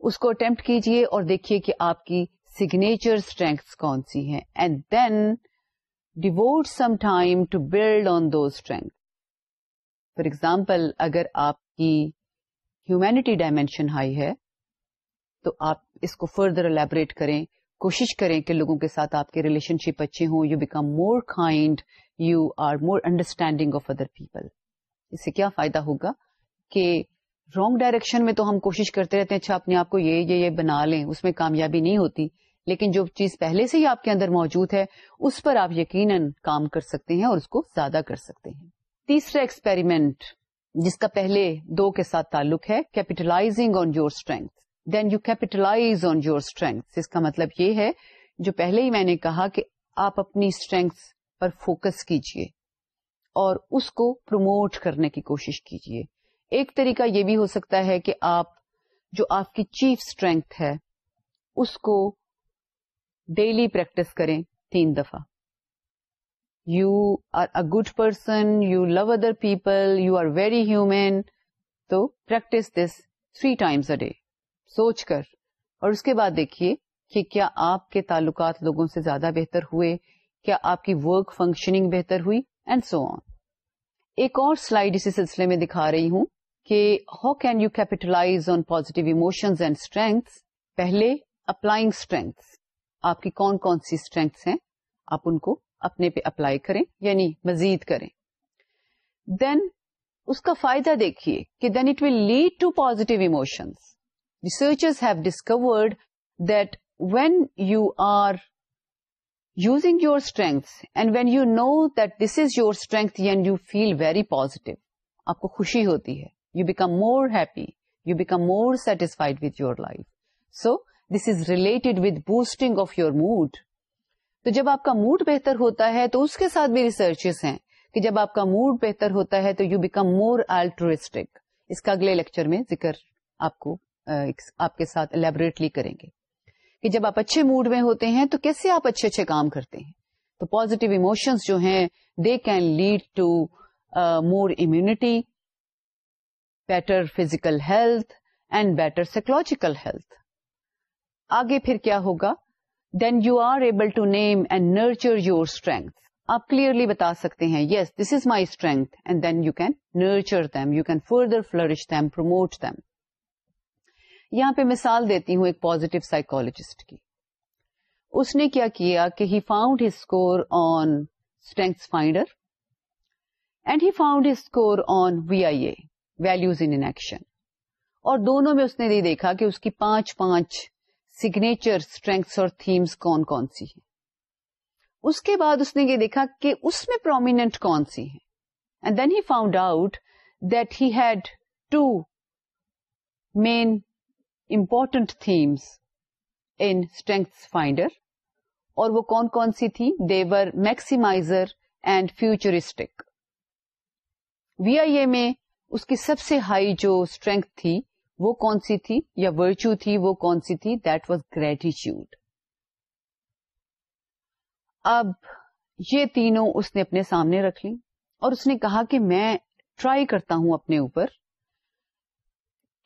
A: اس کو اٹمپٹ کیجیے اور دیکھیے کہ آپ کی سگنیچر اسٹرینگس کون سی ہیں۔ And then devote some time to build on do strength for example اگر آپ کی ہیومینٹی ڈائمینشن ہائی ہے، تو آپ اس کو فردر الیبریٹ کریں، کوشش کریں کہ لوگوں کے ساتھ آپ کے ریلیشن شپ اچھے ہوں you become more kind you are more understanding of other people اس سے کیا فائدہ ہوگا کہ رانگ ڈائریکشن میں تو ہم کوشش کرتے رہتے ہیں اچھا اپنے آپ کو یہ یہ یہ بنا لیں، اس میں کامیابی نہیں ہوتی۔ لیکن جو چیز پہلے سے ہی آپ کے اندر موجود ہے، اس پر آپ یقیناً کام کر سکتے ہیں اور اس کو زیادہ کر سکتے ہیں۔ تیسرا ایکسپیریمنٹ جس کا پہلے دو کے ساتھ تعلق ہے capitalizing on your strength then you capitalize on your strengths اس کا مطلب یہ ہے، جو پہلے ہی میں نے کہا کہ آپ اپنی اسٹرینگس پر فوکس کیجیے اور اس کو پروموٹ کرنے کی کوشش کیجیے ایک طریقہ یہ بھی ہو سکتا ہے کہ آپ، جو آپ کی چیف اسٹرینگ ہے، اس کو ڈیلی پریکٹس کریں تین دفعہ۔ You are a good person you love other people you are very human تو practice this three times a day سوچ کر۔ اور اس کے بعد دیکھیے کہ کیا آپ کے تعلقات لوگوں سے زیادہ بہتر ہوئے؟ کیا آپ کی ورک فنکشننگ بہتر ہوئی؟ اینڈ سو آن ایک اور سلائڈ اسی سلسلے میں دکھا رہی ہوں۔ کہ how can you capitalise on positive emotions and strengths پہلے اپلائنگ اسٹرینگس آپ کی کون کون سی اسٹرینگس ہیں؟ آپ ان کو اپنے پہ اپلائی کریں یعنی مزید کریں۔ دین اس کا فائدہ دیکھیے کہ then it will lead to positive emotions researchers have discovered that when you are using your strengths and when you know that this is your strength and you feel very positive آپ کو خوشی ہوتی ہے۔ You become more happy you become more satisfied with your life so this is related with boosting of your mood تو جب آپ کا mood بہتر ہوتا ہے تو اس کے ساتھ بھی ریسرچز ہیں کہ جب آپ کا موڈ بہتر ہوتا ہے تو یو بیکم مور الٹرسٹک اس کا اگلے لیکچر میں ذکر آپ کو آپ کے ساتھ الیبوریٹلی کریں گے کہ جب آپ اچھے موڈ میں ہوتے ہیں تو کیسے آپ اچھے اچھے کام کرتے ہیں؟ تو پوزیٹو ایموشنس جو ہیں they can lead to more immunity better physical health and better psychological health آگے پھر کیا ہوگا؟ Then you are able to name and nurture your strength آپ کلیئرلی بتا سکتے ہیں yes this is my strength and then you can nurture them you can further flourish them promote them یہاں پہ مثال دیتی ہوں ایک پوزیٹو سائیکولوجسٹ کی۔ اس نے کیا کیا کہ he found his score on strengths finder and he found his score on V I A values in action اور دونوں میں اس نے یہ دیکھا کہ اس کی پانچ پانچ سگنیچر اسٹرینگس اور تھیمس کون کون سی ہیں. اس کے بعد اس نے یہ دیکھا کہ اس میں پرومیننٹ کون سی ہیں. And then he found out that he had two main important themes in strengths finder اور وہ کون کون سی تھی they were maximiser and futuristic V I A میں اس کی سب سے ہائی جو اسٹرینگ تھی، وہ کون سی تھی؟ یا ورچو تھی، وہ کون سی تھی؟ دیٹ واز گریٹیچیوڈ اب یہ تینوں اس نے اپنے سامنے رکھ لی اور اس نے کہا کہ میں ٹرائی کرتا ہوں اپنے اوپر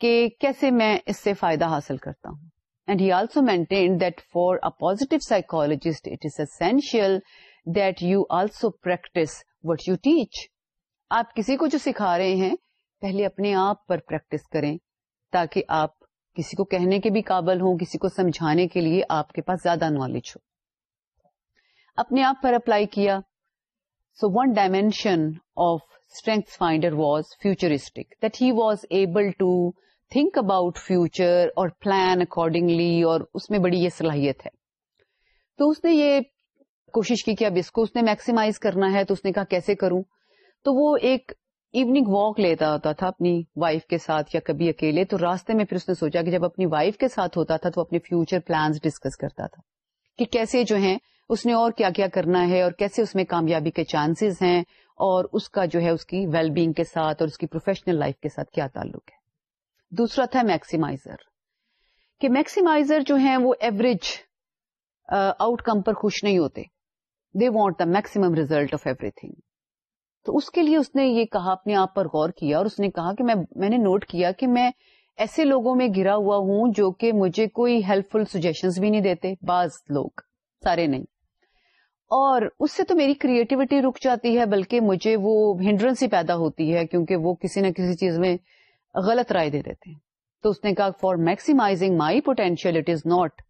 A: کہ کیسے میں اس سے فائدہ حاصل کرتا ہوں۔ And he also maintain that for a positive psychologist it is essential that you also practice what you teach آپ کسی کو جو سکھا رہے ہیں پہلے اپنے آپ پر پریکٹس کریں تاکہ آپ کسی کو کہنے کے بھی قابل ہوں، کسی کو سمجھانے کے لیے آپ کے پاس زیادہ نالج ہو۔ اپنے آپ پر اپلائی کیا۔ So one dimension of strength finder was futuristic that he was able to think about future اور پلان اکارڈنگلی اور اس میں بڑی یہ صلاحیت ہے۔ تو اس نے یہ کوشش کی کہ اب اس کو اس نے میکسیمائز کرنا ہے، تو اس نے کہا کیسے کروں؟ تو وہ ایک ایوننگ واک لیتا ہوتا تھا اپنی وائف کے ساتھ یا کبھی اکیلے، تو راستے میں پھر اس نے سوچا کہ جب اپنی وائف کے ساتھ ہوتا تھا تو اپنے فیوچر پلانز ڈسکس کرتا تھا کہ کیسے جو ہیں اس نے اور کیا کیا کرنا ہے اور کیسے اس میں کامیابی کے چانسز ہیں اور اس کا جو ہے اس کی ویل بینگ کے ساتھ اور اس کی پروفیشنل لائف کے ساتھ کیا تعلق ہے۔ دوسرا تھا میکسیمائزر کہ میکسیمائزر جو ہیں وہ ایوریج آؤٹ کم پر خوش نہیں ہوتے۔ They want the maximum result of everything تو اس کے لیے اس نے یہ کہا، اپنے آپ پر غور کیا اور اس نے کہا کہ میں نے نوٹ کیا کہ میں ایسے لوگوں میں گرا ہوا ہوں جو کہ مجھے کوئی ہیلپ فل سجیشن بھی نہیں دیتے، بعض لوگ، سارے نہیں۔ اور اس سے تو میری کریٹیوٹی رک جاتی ہے، بلکہ مجھے وہ ہنڈرنس ہی پیدا ہوتی ہے کیونکہ وہ کسی نہ کسی چیز میں غلط رائے دے دیتے ہیں۔ تو اس نے کہا for maximizing my potential it is not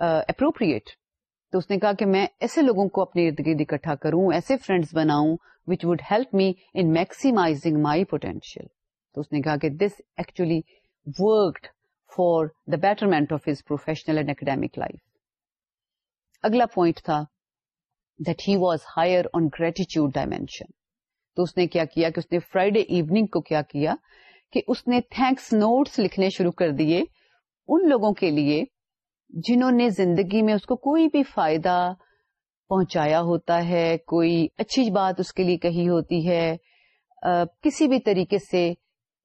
A: appropriate تو اس نے کہا کہ میں ایسے لوگوں کو اپنے ارد گرد اکٹھا کروں، ایسے فرینڈس بناؤں which would help me in maximizing my potential تو اس نے کہا کہ this actually worked for the betterment of his professional and academic life اگلا پوائنٹ تھا that he was higher on gratitude dimension تو اس نے کیا کیا کہ اس نے فرائیڈے ایوننگ کو کیا کیا کہ اس نے تھینکس نوٹس لکھنے شروع کر دیے ان لوگوں کے لیے جنہوں نے زندگی میں اس کو کوئی بھی فائدہ پہنچایا ہوتا ہے، کوئی اچھی بات اس کے لیے کہی ہوتی ہے۔ کسی بھی طریقے سے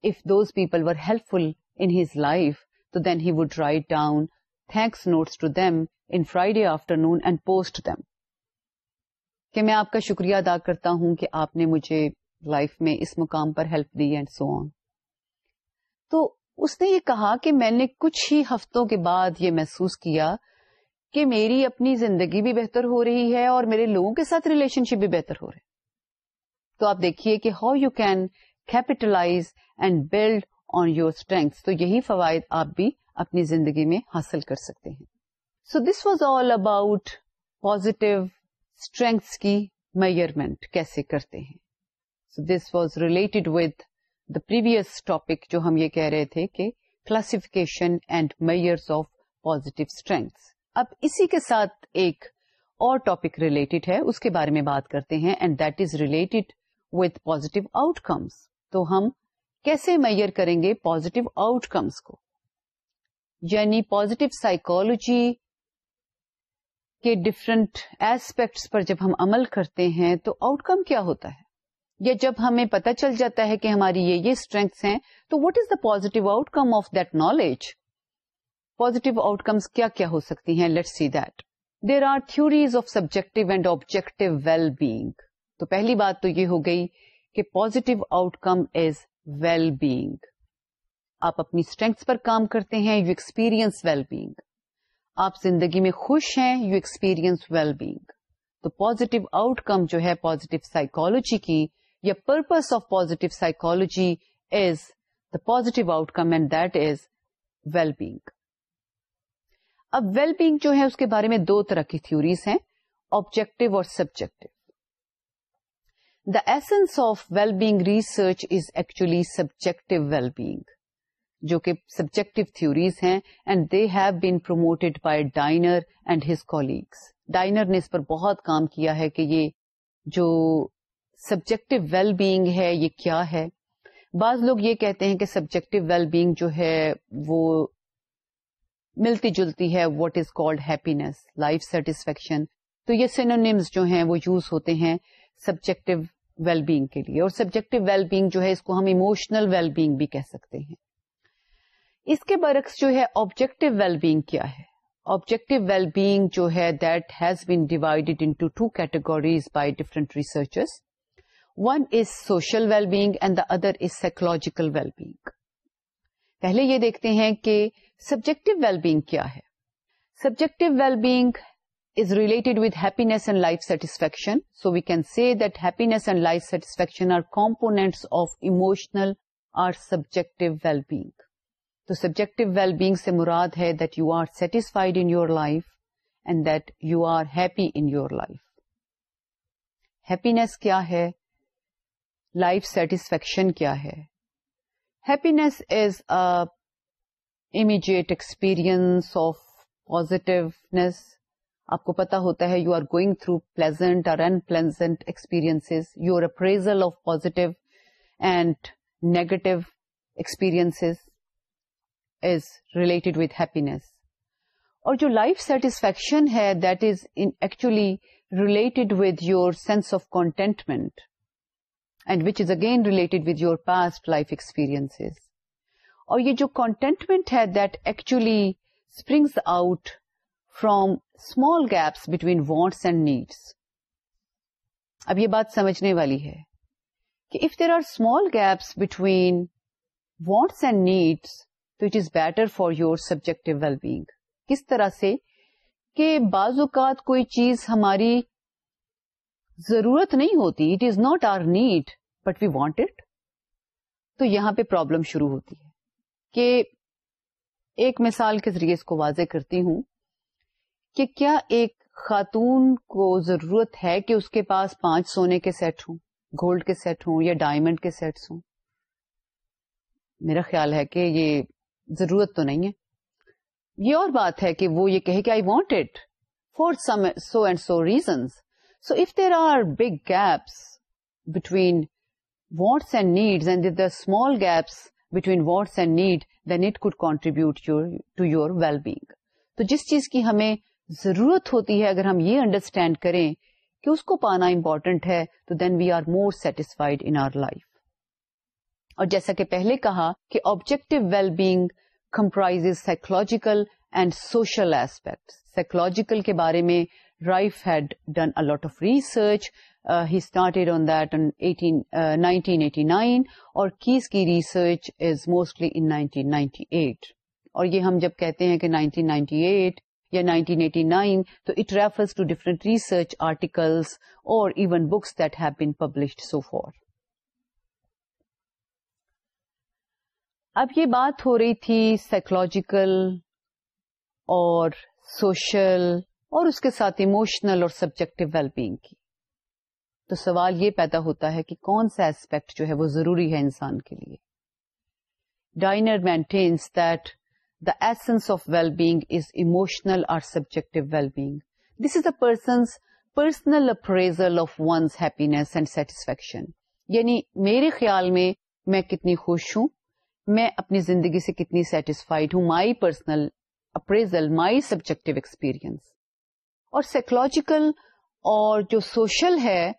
A: if those people were helpful in his life تو then he would write down thanks notes to them in Friday afternoon and post them کہ میں آپ کا شکریہ ادا کرتا ہوں کہ آپ نے مجھے لائف میں اس مقام پر ہیلپ دی اینڈ سو آن تو اس نے یہ کہا کہ میں نے کچھ ہی ہفتوں کے بعد یہ محسوس کیا کہ میری اپنی زندگی بھی بہتر ہو رہی ہے اور میرے لوگوں کے ساتھ ریلیشن شپ بھی بہتر ہو رہے تو آپ دیکھیے کہ how you can capitalize and build on your strengths تو یہی فوائد آپ بھی اپنی زندگی میں حاصل کر سکتے ہیں۔ So this was all about positive strengths کی میئرمنٹ کیسے کرتے ہیں۔ So this was related with the previous topic جو ہم یہ کہہ رہے تھے کہ classification and measures of positive strengths اب اسی کے ساتھ ایک اور ٹاپک ریلیٹڈ ہے، اس کے بارے میں بات کرتے ہیں and that is related with positive outcomes تو ہم کیسے میئر کریں گے پوزیٹو آؤٹ کمس کو؟ یعنی پوزیٹو سائیکولوجی کے ڈفرنٹ ایسپیکٹس پر جب ہم عمل کرتے ہیں تو آؤٹ کم کیا ہوتا ہے؟ یا جب ہمیں پتا چل جاتا ہے کہ ہماری یہ یہ اسٹرینگس ہیں، تو what is the positive outcome of that knowledge positive outcomes کیا کیا ہو سکتی ہیں؟ Let see that there are theories of subjective and objective well being تو پہلی بات تو یہ ہو گئی کہ positive outcome is well being آپ اپنی اسٹرینگس پر کام کرتے ہیں یو ایکسپیرئنس ویل بیگ آپ زندگی میں خوش ہیں یو ایکسپیرئنس ویل بیگ تو پوزیٹو آؤٹ کم جو ہے پوزیٹو سائیکولوجی کی، یا purpose of positive psychology is the positive outcome and that is well being اب ویل بیگ جو ہے اس کے بارے میں دو طرح کی تھوریز ہیں آبجیکٹو اور subjective the essence of well being research is actually subjective well being جو کہ سبجیکٹو تھوریز ہیں and they have been promoted by Diener and his colleagues Diener نے اس پر بہت کام کیا ہے کہ یہ جو سبجیکٹو ویل بیگ ہے، یہ کیا ہے؟ بعض لوگ یہ کہتے ہیں کہ سبجیکٹو ویل بیگ جو ہے، وہ ملتی جلتی ہے what is called happiness life satisfaction تو یہ سینونیمز جو ہیں وہ یوز ہوتے ہیں سبجیکٹو ویل بیگ کے لیے اور سبجیکٹو ویل بیگ جو ہے اس کو ہم ایموشنل ویل بیگ بھی کہہ سکتے ہیں۔ اس کے برعکس جو ہے آبجیکٹو ویل بیگ کیا ہے؟ آبجیکٹو ویل بیگ جو ہے that has been divided into two categories by different researchers one is social well being and the other is psychological well being پہلے یہ دیکھتے ہیں کہ سبجیکٹو ویل بیگ کیا ہے؟ Subjective well being is related with happiness and life satisfaction so we can see that happiness and life satisfaction are components of emotional or subjective well being تو subjective well being سے مراد ہے that you are satisfied in your life and that you are happy in your life happiness کیا ہے؟ Life satisfaction کیا ہے؟ Happiness is immediate experience of positiveness آپ کو پتا ہوتا ہے you are going through pleasant اور unpleasant experience your appraisal of positive and negative experience is related with happiness اور جو لائف سیٹسفیکشن ہے that is actually related with your sense of contentment and which is again related with your past life experience اور یہ جو contentment ہے that actually springs out from small gaps between wants and needs اب یہ بات سمجھنے والی ہے کہ if there are small gaps between wants and needs تو it is better for your subjective well being کس طرح سے کہ بعض اوقات کوئی چیز ہماری ضرورت نہیں ہوتی it is not our need but we want it تو یہاں پہ پرابلم شروع ہوتی ہے۔ کہ ایک مثال کے ذریعے اس کو واضح کرتی ہوں کہ کیا ایک خاتون کو ضرورت ہے کہ اس کے پاس پانچ سونے کے سیٹ ہوں، گولڈ کے سیٹ ہوں یا ڈائمنڈ کے سیٹس ہوں؟ میرا خیال ہے کہ یہ ضرورت تو نہیں ہے۔ یہ اور بات ہے کہ وہ یہ کہے کہ I want it for some so and so reasons so if there are big gaps between wants and needs and the small gaps between wants and need then it could contribute to your well being تو جس چیز کی ہمیں ضرورت ہوتی ہے، اگر ہم یہ انڈرسٹینڈ کریں کہ اس کو پانا امپورٹنٹ ہے، تو then we are more satisfied in our life اور جیسا کہ پہلے کہا کہ objective well being comprise psychological and social aspect psychological کے بارے میں Ryff had done a lot of research he started on that nineteen eighty nine اور کیس کی research is mostly in nineteen ninety eight اور یہ ہم جب کہتے ہیں کہ نائنٹین نائنٹی ایٹ یا 1989 تو it refers to different research articles اور even books that have been published so far اب یہ بات ہو رہی تھی سائکولوجیکل اور سوشل اور اس کے ساتھ ایموشنل اور سبجیکٹو ویل بینگ کی۔ تو سوال یہ پیدا ہوتا ہے کہ کون سا ایسپیکٹ جو ہے وہ ضروری ہے انسان کے لیے Diener maintains that the essence of well-being is emotional or subjective well-being. This is a person's personal appraisal of one's happiness and satisfaction. یعنی میرے خیال میں میں کتنی خوش ہوں، میں اپنی زندگی سے کتنی سیٹسفائڈ ہوں my personal appraisal my subjective experience اور سائکولوجیکل اور جو سوشل ہے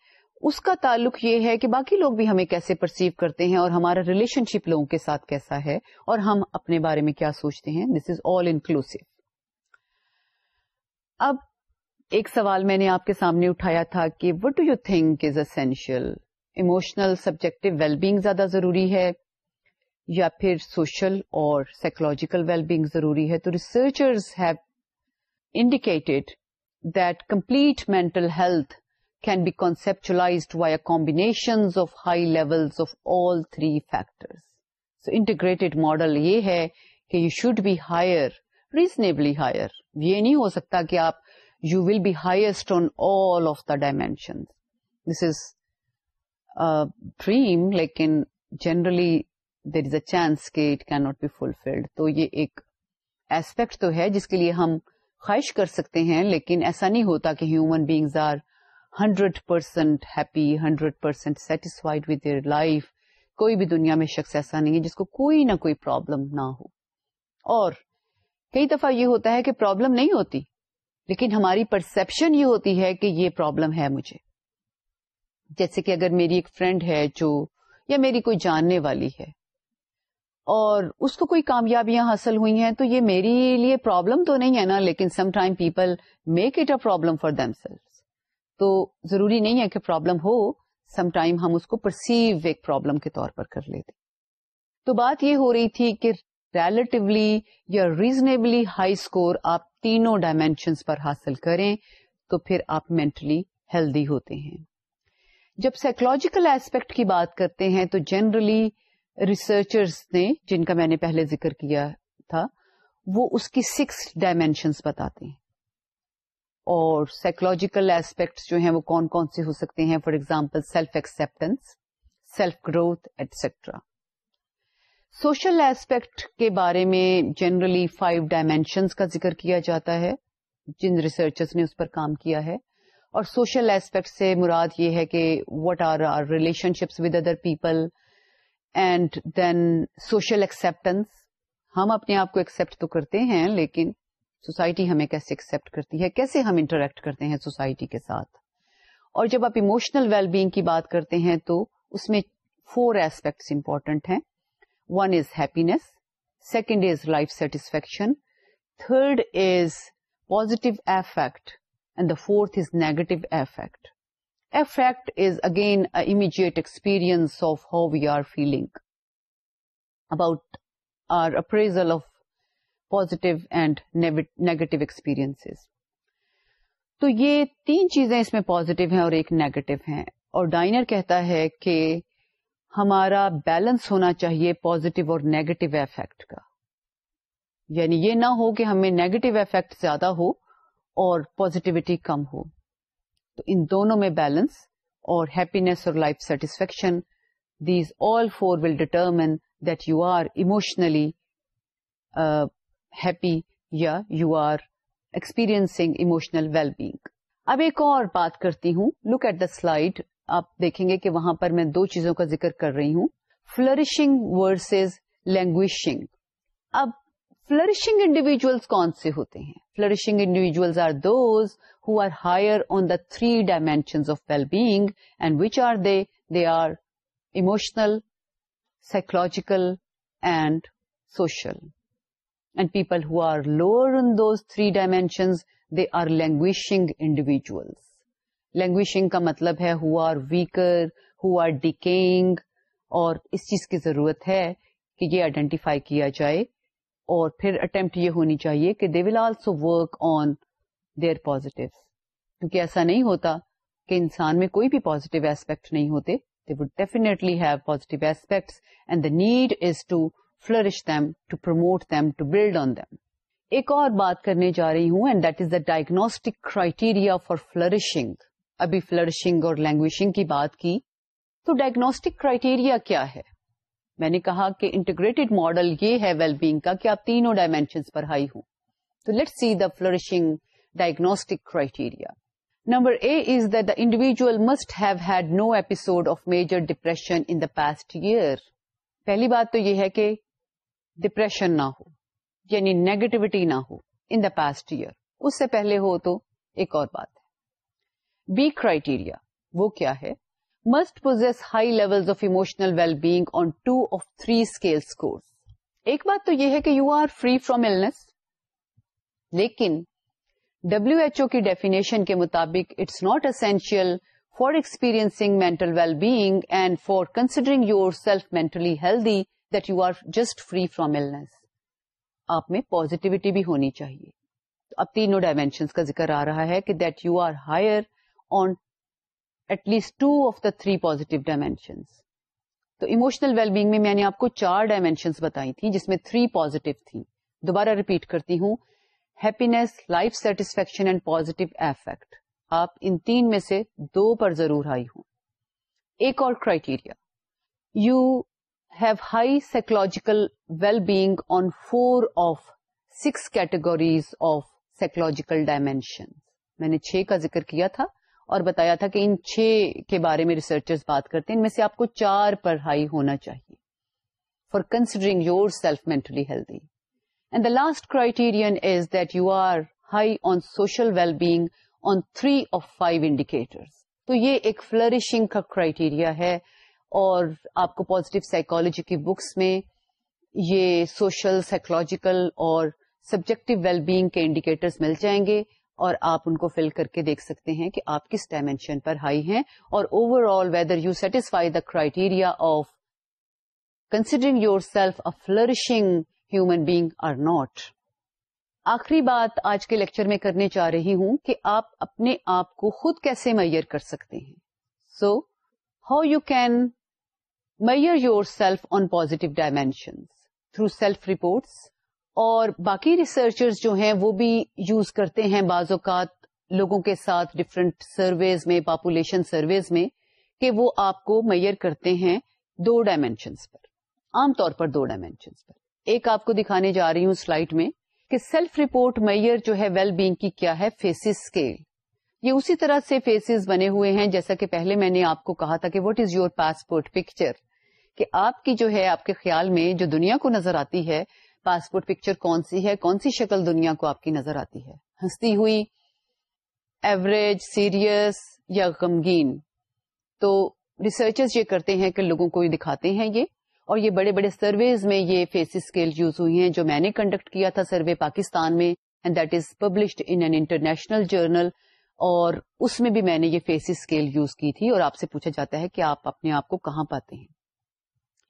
A: اس کا تعلق یہ ہے کہ باقی لوگ بھی ہمیں کیسے پرسیو کرتے ہیں اور ہمارا ریلیشن شپ لوگوں کے ساتھ کیسا ہے اور ہم اپنے بارے میں کیا سوچتے ہیں؟ دس از آل انکلوسو اب ایک سوال میں نے آپ کے سامنے اٹھایا تھا کہ what do you think is essential emotional subjective well being زیادہ ضروری ہے یا پھر سوشل اور سائکولوجیکل ویل بینگ ضروری ہے؟ تو researchers have indicated that complete mental health can be conceptualized via combinations of high levels of all three factors. So integrated model یہ ہے کہ you should be higher, reasonably higher. یہ نہیں ہو سکتا کہ آپ you will be highest on all of the dimensions. This is a dream, لیکن generally there is a chance کہ it cannot be fulfilled. تو یہ ایک ایسپیکٹ تو ہے جس کے لیے ہم خواہش کر سکتے ہیں لیکن ایسا نہیں ہوتا کہ human beings are hundred percent happy hundred percent satisfied with their life کوئی بھی دنیا میں شخص ایسا نہیں ہے جس کو کوئی نہ کوئی پرابلم نہ ہو۔ اور کئی دفعہ یہ ہوتا ہے کہ پرابلم نہیں ہوتی، لیکن ہماری پرسپشن یہ ہوتی ہے کہ یہ پرابلم ہے مجھے۔ جیسے کہ اگر میری ایک فرینڈ ہے جو، یا میری کوئی جاننے والی ہے، اور اس کو کوئی کامیابیاں حاصل ہوئی ہیں، تو یہ میری لیے پرابلم تو نہیں ہے نا، لیکن some time people make it a problem for them self تو ضروری نہیں ہے کہ پرابلم ہو سم ٹائم ہم اس کو پرسیو ایک پرابلم کے طور پر کر لیتے۔ تو بات یہ ہو رہی تھی کہ ریلیٹولی یا ریزنیبلی ہائی اسکور آپ تینوں ڈائمینشنس پر حاصل کریں تو پھر آپ مینٹلی ہیلدی ہوتے ہیں۔ جب سائکولوجیکل ایسپیکٹ کی بات کرتے ہیں تو جنرلی ریسرچرز نے، جن کا میں نے پہلے ذکر کیا تھا، وہ اس کی سکس ڈائمینشنس بتاتے ہیں۔ اور سائکولوجیکل ایسپیکٹس جو ہیں وہ کون کون سے ہو سکتے ہیں؟ For example self acceptance self growth etcetera social aspect کے بارے میں جنرلی فائیو ڈائمینشنس کا ذکر کیا جاتا ہے، جن ریسرچرس نے اس پر کام کیا ہے۔ اور سوشل ایسپیکٹ سے مراد یہ ہے کہ what are our relationship with other people and then social acceptance ہم اپنے آپ کو ایکسپٹ تو کرتے ہیں، لیکن سوسائٹی ہمیں کیسے ایکسپٹ کرتی ہے، کیسے ہم انٹریکٹ کرتے ہیں سوسائٹی کے ساتھ؟ اور جب آپ ایموشنل ویل بینگ کی بات کرتے ہیں تو اس میں فور ایسپیکٹس امپورٹنٹ ہیں۔ One is happiness second is life satisfaction third is positive affect and the fourth is negative affect affect is again immediate experience of how we are feeling about our appraisal of positive and negative experience تو یہ تین چیزیں اس میں positive ہیں اور ایک negative ہیں۔ اور ڈائنر کہتا ہے کہ ہمارا بیلنس ہونا چاہیے پازیٹو اور نیگیٹو افیکٹ کا۔ یعنی یہ نہ ہو کہ ہمیں نیگیٹو افیکٹ زیادہ ہو اور پازیٹیوٹی کم ہو۔ تو ان دونوں میں بیلنس اور ہیپینےس اور life satisfaction these all four will determine that you are emotionally happy یا you are experiencing emotional well being اب ایک اور بات کرتی ہوں. لک ایٹ دا سلائڈ آپ دیکھیں گے کہ وہاں پر میں دو چیزوں کا ذکر کر رہی ہوں. فلرشنگ ورسز لینگویشنگ اب فلرشنگ انڈیویجلس کون سے ہوتے ہیں؟ Flourishing individuals are those who are higher on the three dimensions of well being and which are they they are emotional psychological and social and people who are lower in those three dimensions they are languishing individuals languishing کا مطلب ہے who are weaker who are decaying اور اس چیز کی ضرورت ہے کہ یہ آئیڈینٹیفائی کیا جائے اور پھر اٹمپٹ یہ ہونی چاہیے کہ they will also work on their positive کیونکہ ایسا نہیں ہوتا کہ انسان میں کوئی بھی پوزیٹو ایسپیکٹ نہیں ہوتے. They would definitely have positive aspects and the need is to flourish them to promote them to build on them ایک اور بات کرنے جا رہی ہوں and that is the diagnostic criteria for flourishing ابھی فلرشنگ اور لینگویشنگ کی بات کی. تو ڈائگنوسٹک کرائٹیریا کیا ہے؟ میں نے کہا کہ انٹیگریٹڈ ماڈل یہ ہے ویل بینگ کا، کہ آپ تینوں ڈائمینشنس پر ہائی ہوں. تو let see the flourishing diagnostic criteria number A is that the individual must have had no episode of major depression in the past year پہلی بات تو یہ ہے کہ ڈپریشن نہ ہو یعنی نیگیٹوٹی نہ ہو ان دا پاسٹ ایئر اس سے پہلے ہو تو ایک اور بات ہے۔ بی کرائٹیریا وہ کیا ہے؟ Must possess high level of emotional well being on two of three scale scores ایک بات تو یہ ہے کہ you are free from illness لیکن ڈبلو ایچ او کی ڈیفینیشن کے مطابق it's not essential for experiencing mental well being and for considering your self mentally healthy that you are just free from illness آپ میں positivity بھی ہونی چاہیے۔ اب تینوں ڈائمینشنس کا ذکر آ رہا ہے کہ that you are higher on at least two of the three positive dimensions تو ایموشنل ویل بینگ میں میں نے آپ کو چار ڈائمینشنس بتائی تھی جس میں تھری پوزیٹو تھی دوبارہ ریپیٹ کرتی ہوں۔ Happiness life satisfaction and positive affect آپ ان تین میں سے دو پر ضرور آئی ہوں۔ ایک اور criteria you have high psychological well being on four of six categories of psychological dimension میں نے چھ کا ذکر کیا تھا اور بتایا تھا کہ ان چھ کے بارے میں ریسرچرز بات کرتے ہیں۔ ان میں سے آپ کو چار پر ہائی ہونا چاہیے for considering your self mentally healthy and the last criterion is that you are high on social well being on three of five indicators تو یہ ایک فلرشنگ کا کرائٹیریا ہے۔ اور آپ کو پوزیٹو سائیکولوجی کی بکس میں یہ سوشل سائیکولوجیکل اور سبجیکٹو ویل بینگ کے انڈیکیٹرز مل جائیں گے اور آپ ان کو فل کر کے دیکھ سکتے ہیں کہ آپ کس ڈائمینشن پر ہائی ہیں اور overall whether you satisfy the criteria of considering your self a flourishing human being or not آخری بات آج کے لیکچر میں کرنے چاہ رہی ہوں کہ آپ اپنے آپ کو خود کیسے میئر کر سکتے ہیں. So how you can measure your self on positive dimension through self reports اور باقی ریسرچرز جو ہیں وہ بھی یوز کرتے ہیں بعض اوقات لوگوں کے ساتھ ڈفرینٹ سرویز میں پاپولیشن سرویز میں، کہ وہ آپ کو میئر کرتے ہیں دو ڈائمینشنس پر، عام طور پر دو ڈائمینشنس پر۔ ایک آپ کو دکھانے جا رہی ہوں سلائڈ میں کہ سیلف رپورٹ میئر جو ہے ویل بینگ کی کیا ہے فیسز اسکیل یہ اسی طرح سے فیسز بنے ہوئے ہیں، جیسا کہ پہلے میں نے آپ کو کہا تھا کہ what is your passport picture کہ آپ کی جو ہے آپ کے خیال میں جو دنیا کو نظر آتی ہے، پاسپورٹ پکچر کون سی ہے، کون سی شکل دنیا کو آپ کی نظر آتی ہے؟ ہنستی ہوئی ایوریج سیریس یا غمگین؟ تو ریسرچرز یہ کرتے ہیں کہ لوگوں کو یہ دکھاتے ہیں یہ، اور یہ بڑے بڑے سرویز میں یہ فیس اسکیل یوز ہوئی ہیں جو میں نے کنڈکٹ کیا تھا سروے پاکستان میں and that is published in an international journal اور اس میں بھی میں نے یہ فیس اسکیل یوز کی تھی، اور آپ سے پوچھا جاتا ہے کہ آپ اپنے آپ کو کہاں پاتے ہیں؟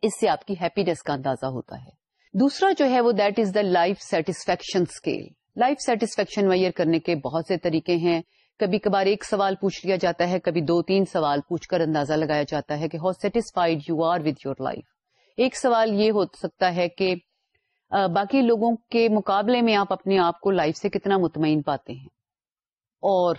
A: اس سے آپ کی ہیپینےس کا اندازہ ہوتا ہے۔ دوسرا جو ہے وہ that is the life satisfaction scale life satisfaction measure کرنے کے بہت سے طریقے ہیں۔ کبھی کبھار ایک سوال پوچھ لیا جاتا ہے، کبھی دو تین سوال پوچھ کر اندازہ لگایا جاتا ہے کہ how satisfied you are with your life ایک سوال یہ ہو سکتا ہے کہ باقی لوگوں کے مقابلے میں آپ اپنے آپ کو لائف سے کتنا مطمئن پاتے ہیں؟ اور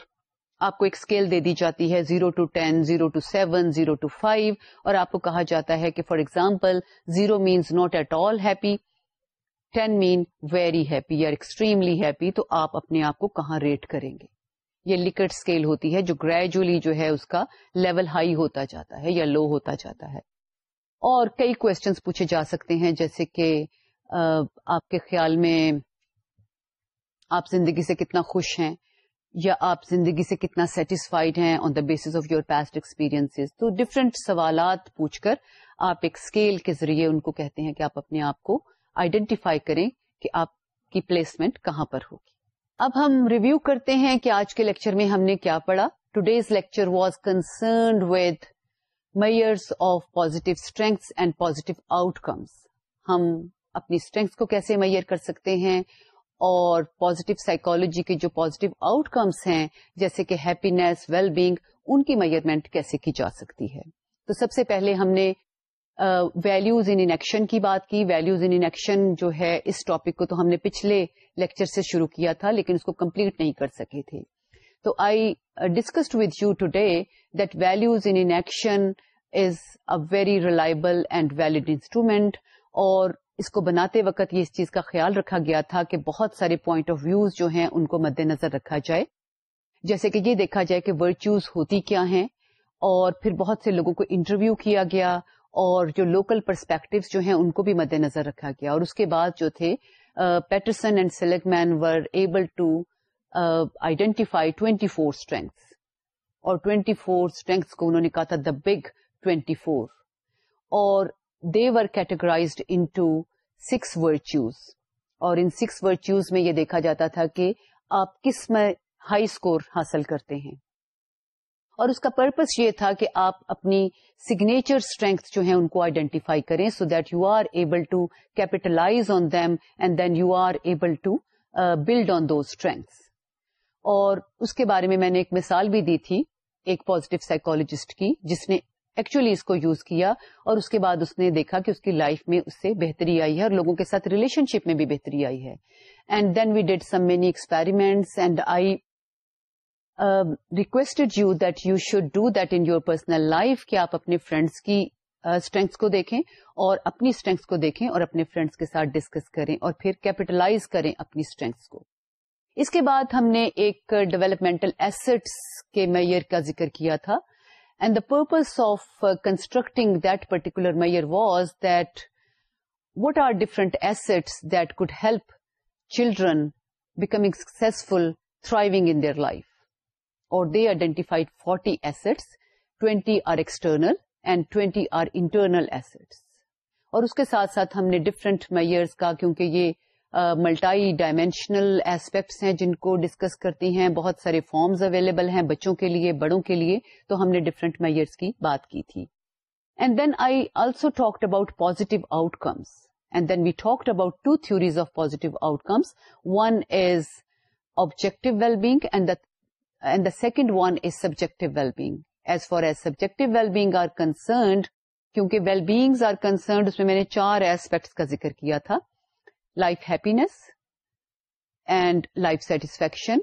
A: آپ کو ایک اسکیل دے دی جاتی ہے zero to ten zero to seven zero to five اور آپ کو کہا جاتا ہے کہ for example zero means not at all happy ten mean very happy یا ایکسٹریملی ہیپی تو آپ اپنے آپ کو کہاں ریٹ کریں گے؟ یہ لکٹ اسکیل ہوتی ہے جو گریجولی جو ہے اس کا لیول ہائی ہوتا جاتا ہے یا لو ہوتا جاتا ہے۔ اور کئی کوشچنس پوچھے جا سکتے ہیں، جیسے کہ آپ کے خیال میں آپ زندگی سے کتنا خوش ہیں؟ یا آپ زندگی سے کتنا سیٹسفائڈ ہیں on the base of your past experience تو ڈفرینٹ سوالات پوچھ کر آپ ایک اسکیل کے ذریعے ان کو کہتے ہیں کہ آپ اپنے آپ کو آئیڈینٹیفائی کریں کہ آپ کی پلیسمنٹ کہاں پر ہوگی۔ اب ہم ریویو کرتے ہیں کہ آج کے لیکچر میں ہم نے کیا پڑھا۔ Today's lecture was concerned with measures of positive strengths and positive outcomes ہم اپنی اسٹرینگس کو کیسے میئر کر سکتے ہیں؟ اور پوزیٹو سائیکولوجی کے جو پوزیٹو آؤٹ کمس ہیں، جیسے کہ ہیپینیس ویل بینگ ان کی میئرمنٹ کیسے کی جا سکتی ہے؟ تو سب سے پہلے ہم نے ویلوز ان ایکشن کی بات کی۔ ویلوز ان ایکشن جو ہے، اس ٹاپک کو تو ہم نے پچھلے لیکچر سے شروع کیا تھا، لیکن اس کو کمپلیٹ نہیں کر سکے تھے۔ تو I discussed with you today that values in action is a very reliable and valid instrument اور اس کو بناتے وقت یہ اس چیز کا خیال رکھا گیا تھا کہ بہت سارے پوائنٹ آف ویوز جو ہیں ان کو مد نظر رکھا جائے۔ جیسے کہ یہ دیکھا جائے کہ ورچوز ہوتی کیا ہیں اور پھر بہت سے لوگوں کو انٹرویو کیا گیا اور جو لوکل پرسپیکٹو جو ہیں ان کو بھی مد نظر رکھا گیا۔ اور اس کے بعد جو تھے Peterson and Seligman were able to identify twenty four strengths اور ٹوینٹی فور اسٹرینگس کو انہوں نے کہا تھا دا بگ ٹوینٹی فور اور they were categorized into six virtues اور ان سکس ورچوز میں یہ دیکھا جاتا تھا کہ آپ کس میں ہائی اسکور حاصل کرتے ہیں۔ اور اس کا پرپز یہ تھا کہ آپ اپنی سگنیچر اسٹرینگس جو ہیں ان کو آئیڈینٹیفائی کریں so that you are able to capitalize on them and then you are able to build on those strengths اور اس کے بارے میں میں نے ایک مثال بھی دی تھی ایک پوزیٹو سائیکولوجسٹ کی جس نے ایکچولی اس کو یوز کیا اور اس کے بعد اس نے دیکھا کہ اس کی لائف میں اس سے بہتری آئی ہے اور لوگوں کے ساتھ ریلیشن شپ میں بھی بہتری آئی ہے۔ And then we did some many experiments and I requested you that you should do that in your personal life کہ آپ اپنے فرینڈس کی uh, اسٹرینگس کو دیکھیں اور اپنی اسٹرینگس کو دیکھیں اور اپنے فرینڈس کے ساتھ ڈسکس کریں اور پھر کیپیٹلائز کریں اپنی اسٹرینگس کو۔ اس کے بعد ہم نے ایک ڈیولپمنٹل ایسٹس کے میئر کا ذکر کیا تھا۔ And the purpose of constructing that particular measure was that what are different assets that could help children becoming successful thriving in their life اور they identified forty assets twenty are external and twenty are internal assets اور اس کے ساتھ ساتھ ہم نے different measures کا کیونکہ یہ ملٹائی ڈائمینشنل ایسپیکٹس ہیں جن کو ڈسکس کرتی ہیں، بہت سارے فارمز اویلیبل ہیں بچوں کے لیے، بڑوں کے لیے، تو ہم نے ڈفرنٹ میئرس کی بات کی تھی۔ And then I also talked about positive outcomes and then we talked about two theories of positive outcomes one is objective well being and and the second one is subjective well being as far as subjective well being are concerned کیونکہ well beings are concerned اس میں میں نے چار aspects کا ذکر کیا تھا۔ Life happiness and life satisfaction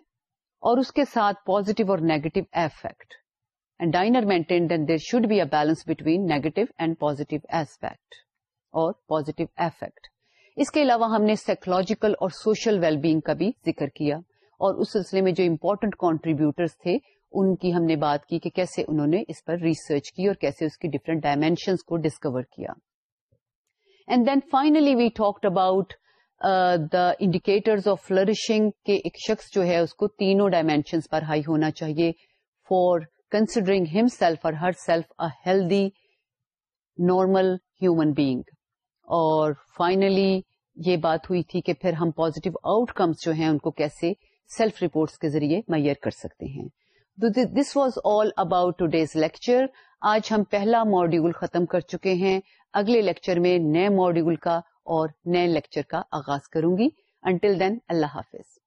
A: اور اس کے ساتھ پوزیٹو اور negative affect and Diener maintained and there should be a balance between negative and positive aspect اور پوزیٹو ایفیکٹ اس کے علاوہ ہم نے سائکولوجیکل اور سوشل ویل بیگ کا بھی ذکر کیا اور اس سلسلے میں جو امپورٹنٹ کانٹریبیوٹرس تھے، ان کی ہم نے بات کی کہ کیسے انہوں نے اس پر ریسرچ کی اور کیسے اس کی ڈفرنٹ ڈائمینشنس کو ڈسکور کیا۔ And then finally we talked about the indicators of flourishing کے ایک شخص جو ہے، اس کو تینوں ڈائمینشنس پر ہائی ہونا چاہیے۔ فار کنسیڈرنگ ہم سیلف اور ہر self a healthy normal human being اور فائنلی یہ بات ہوئی تھی کہ پھر ہم پوزیٹو آؤٹ کمس جو ہیں، ان کو کیسے سیلف رپورٹس کے ذریعے میئر کر سکتے ہیں۔ This was all about today's lecture آج ہم پہلا ماڈیول ختم کر چکے ہیں۔ اگلے لیکچر میں نئے ماڈیول کا اور نئے لیکچر کا آغاز کروں گی۔ انٹل دین اللہ حافظ۔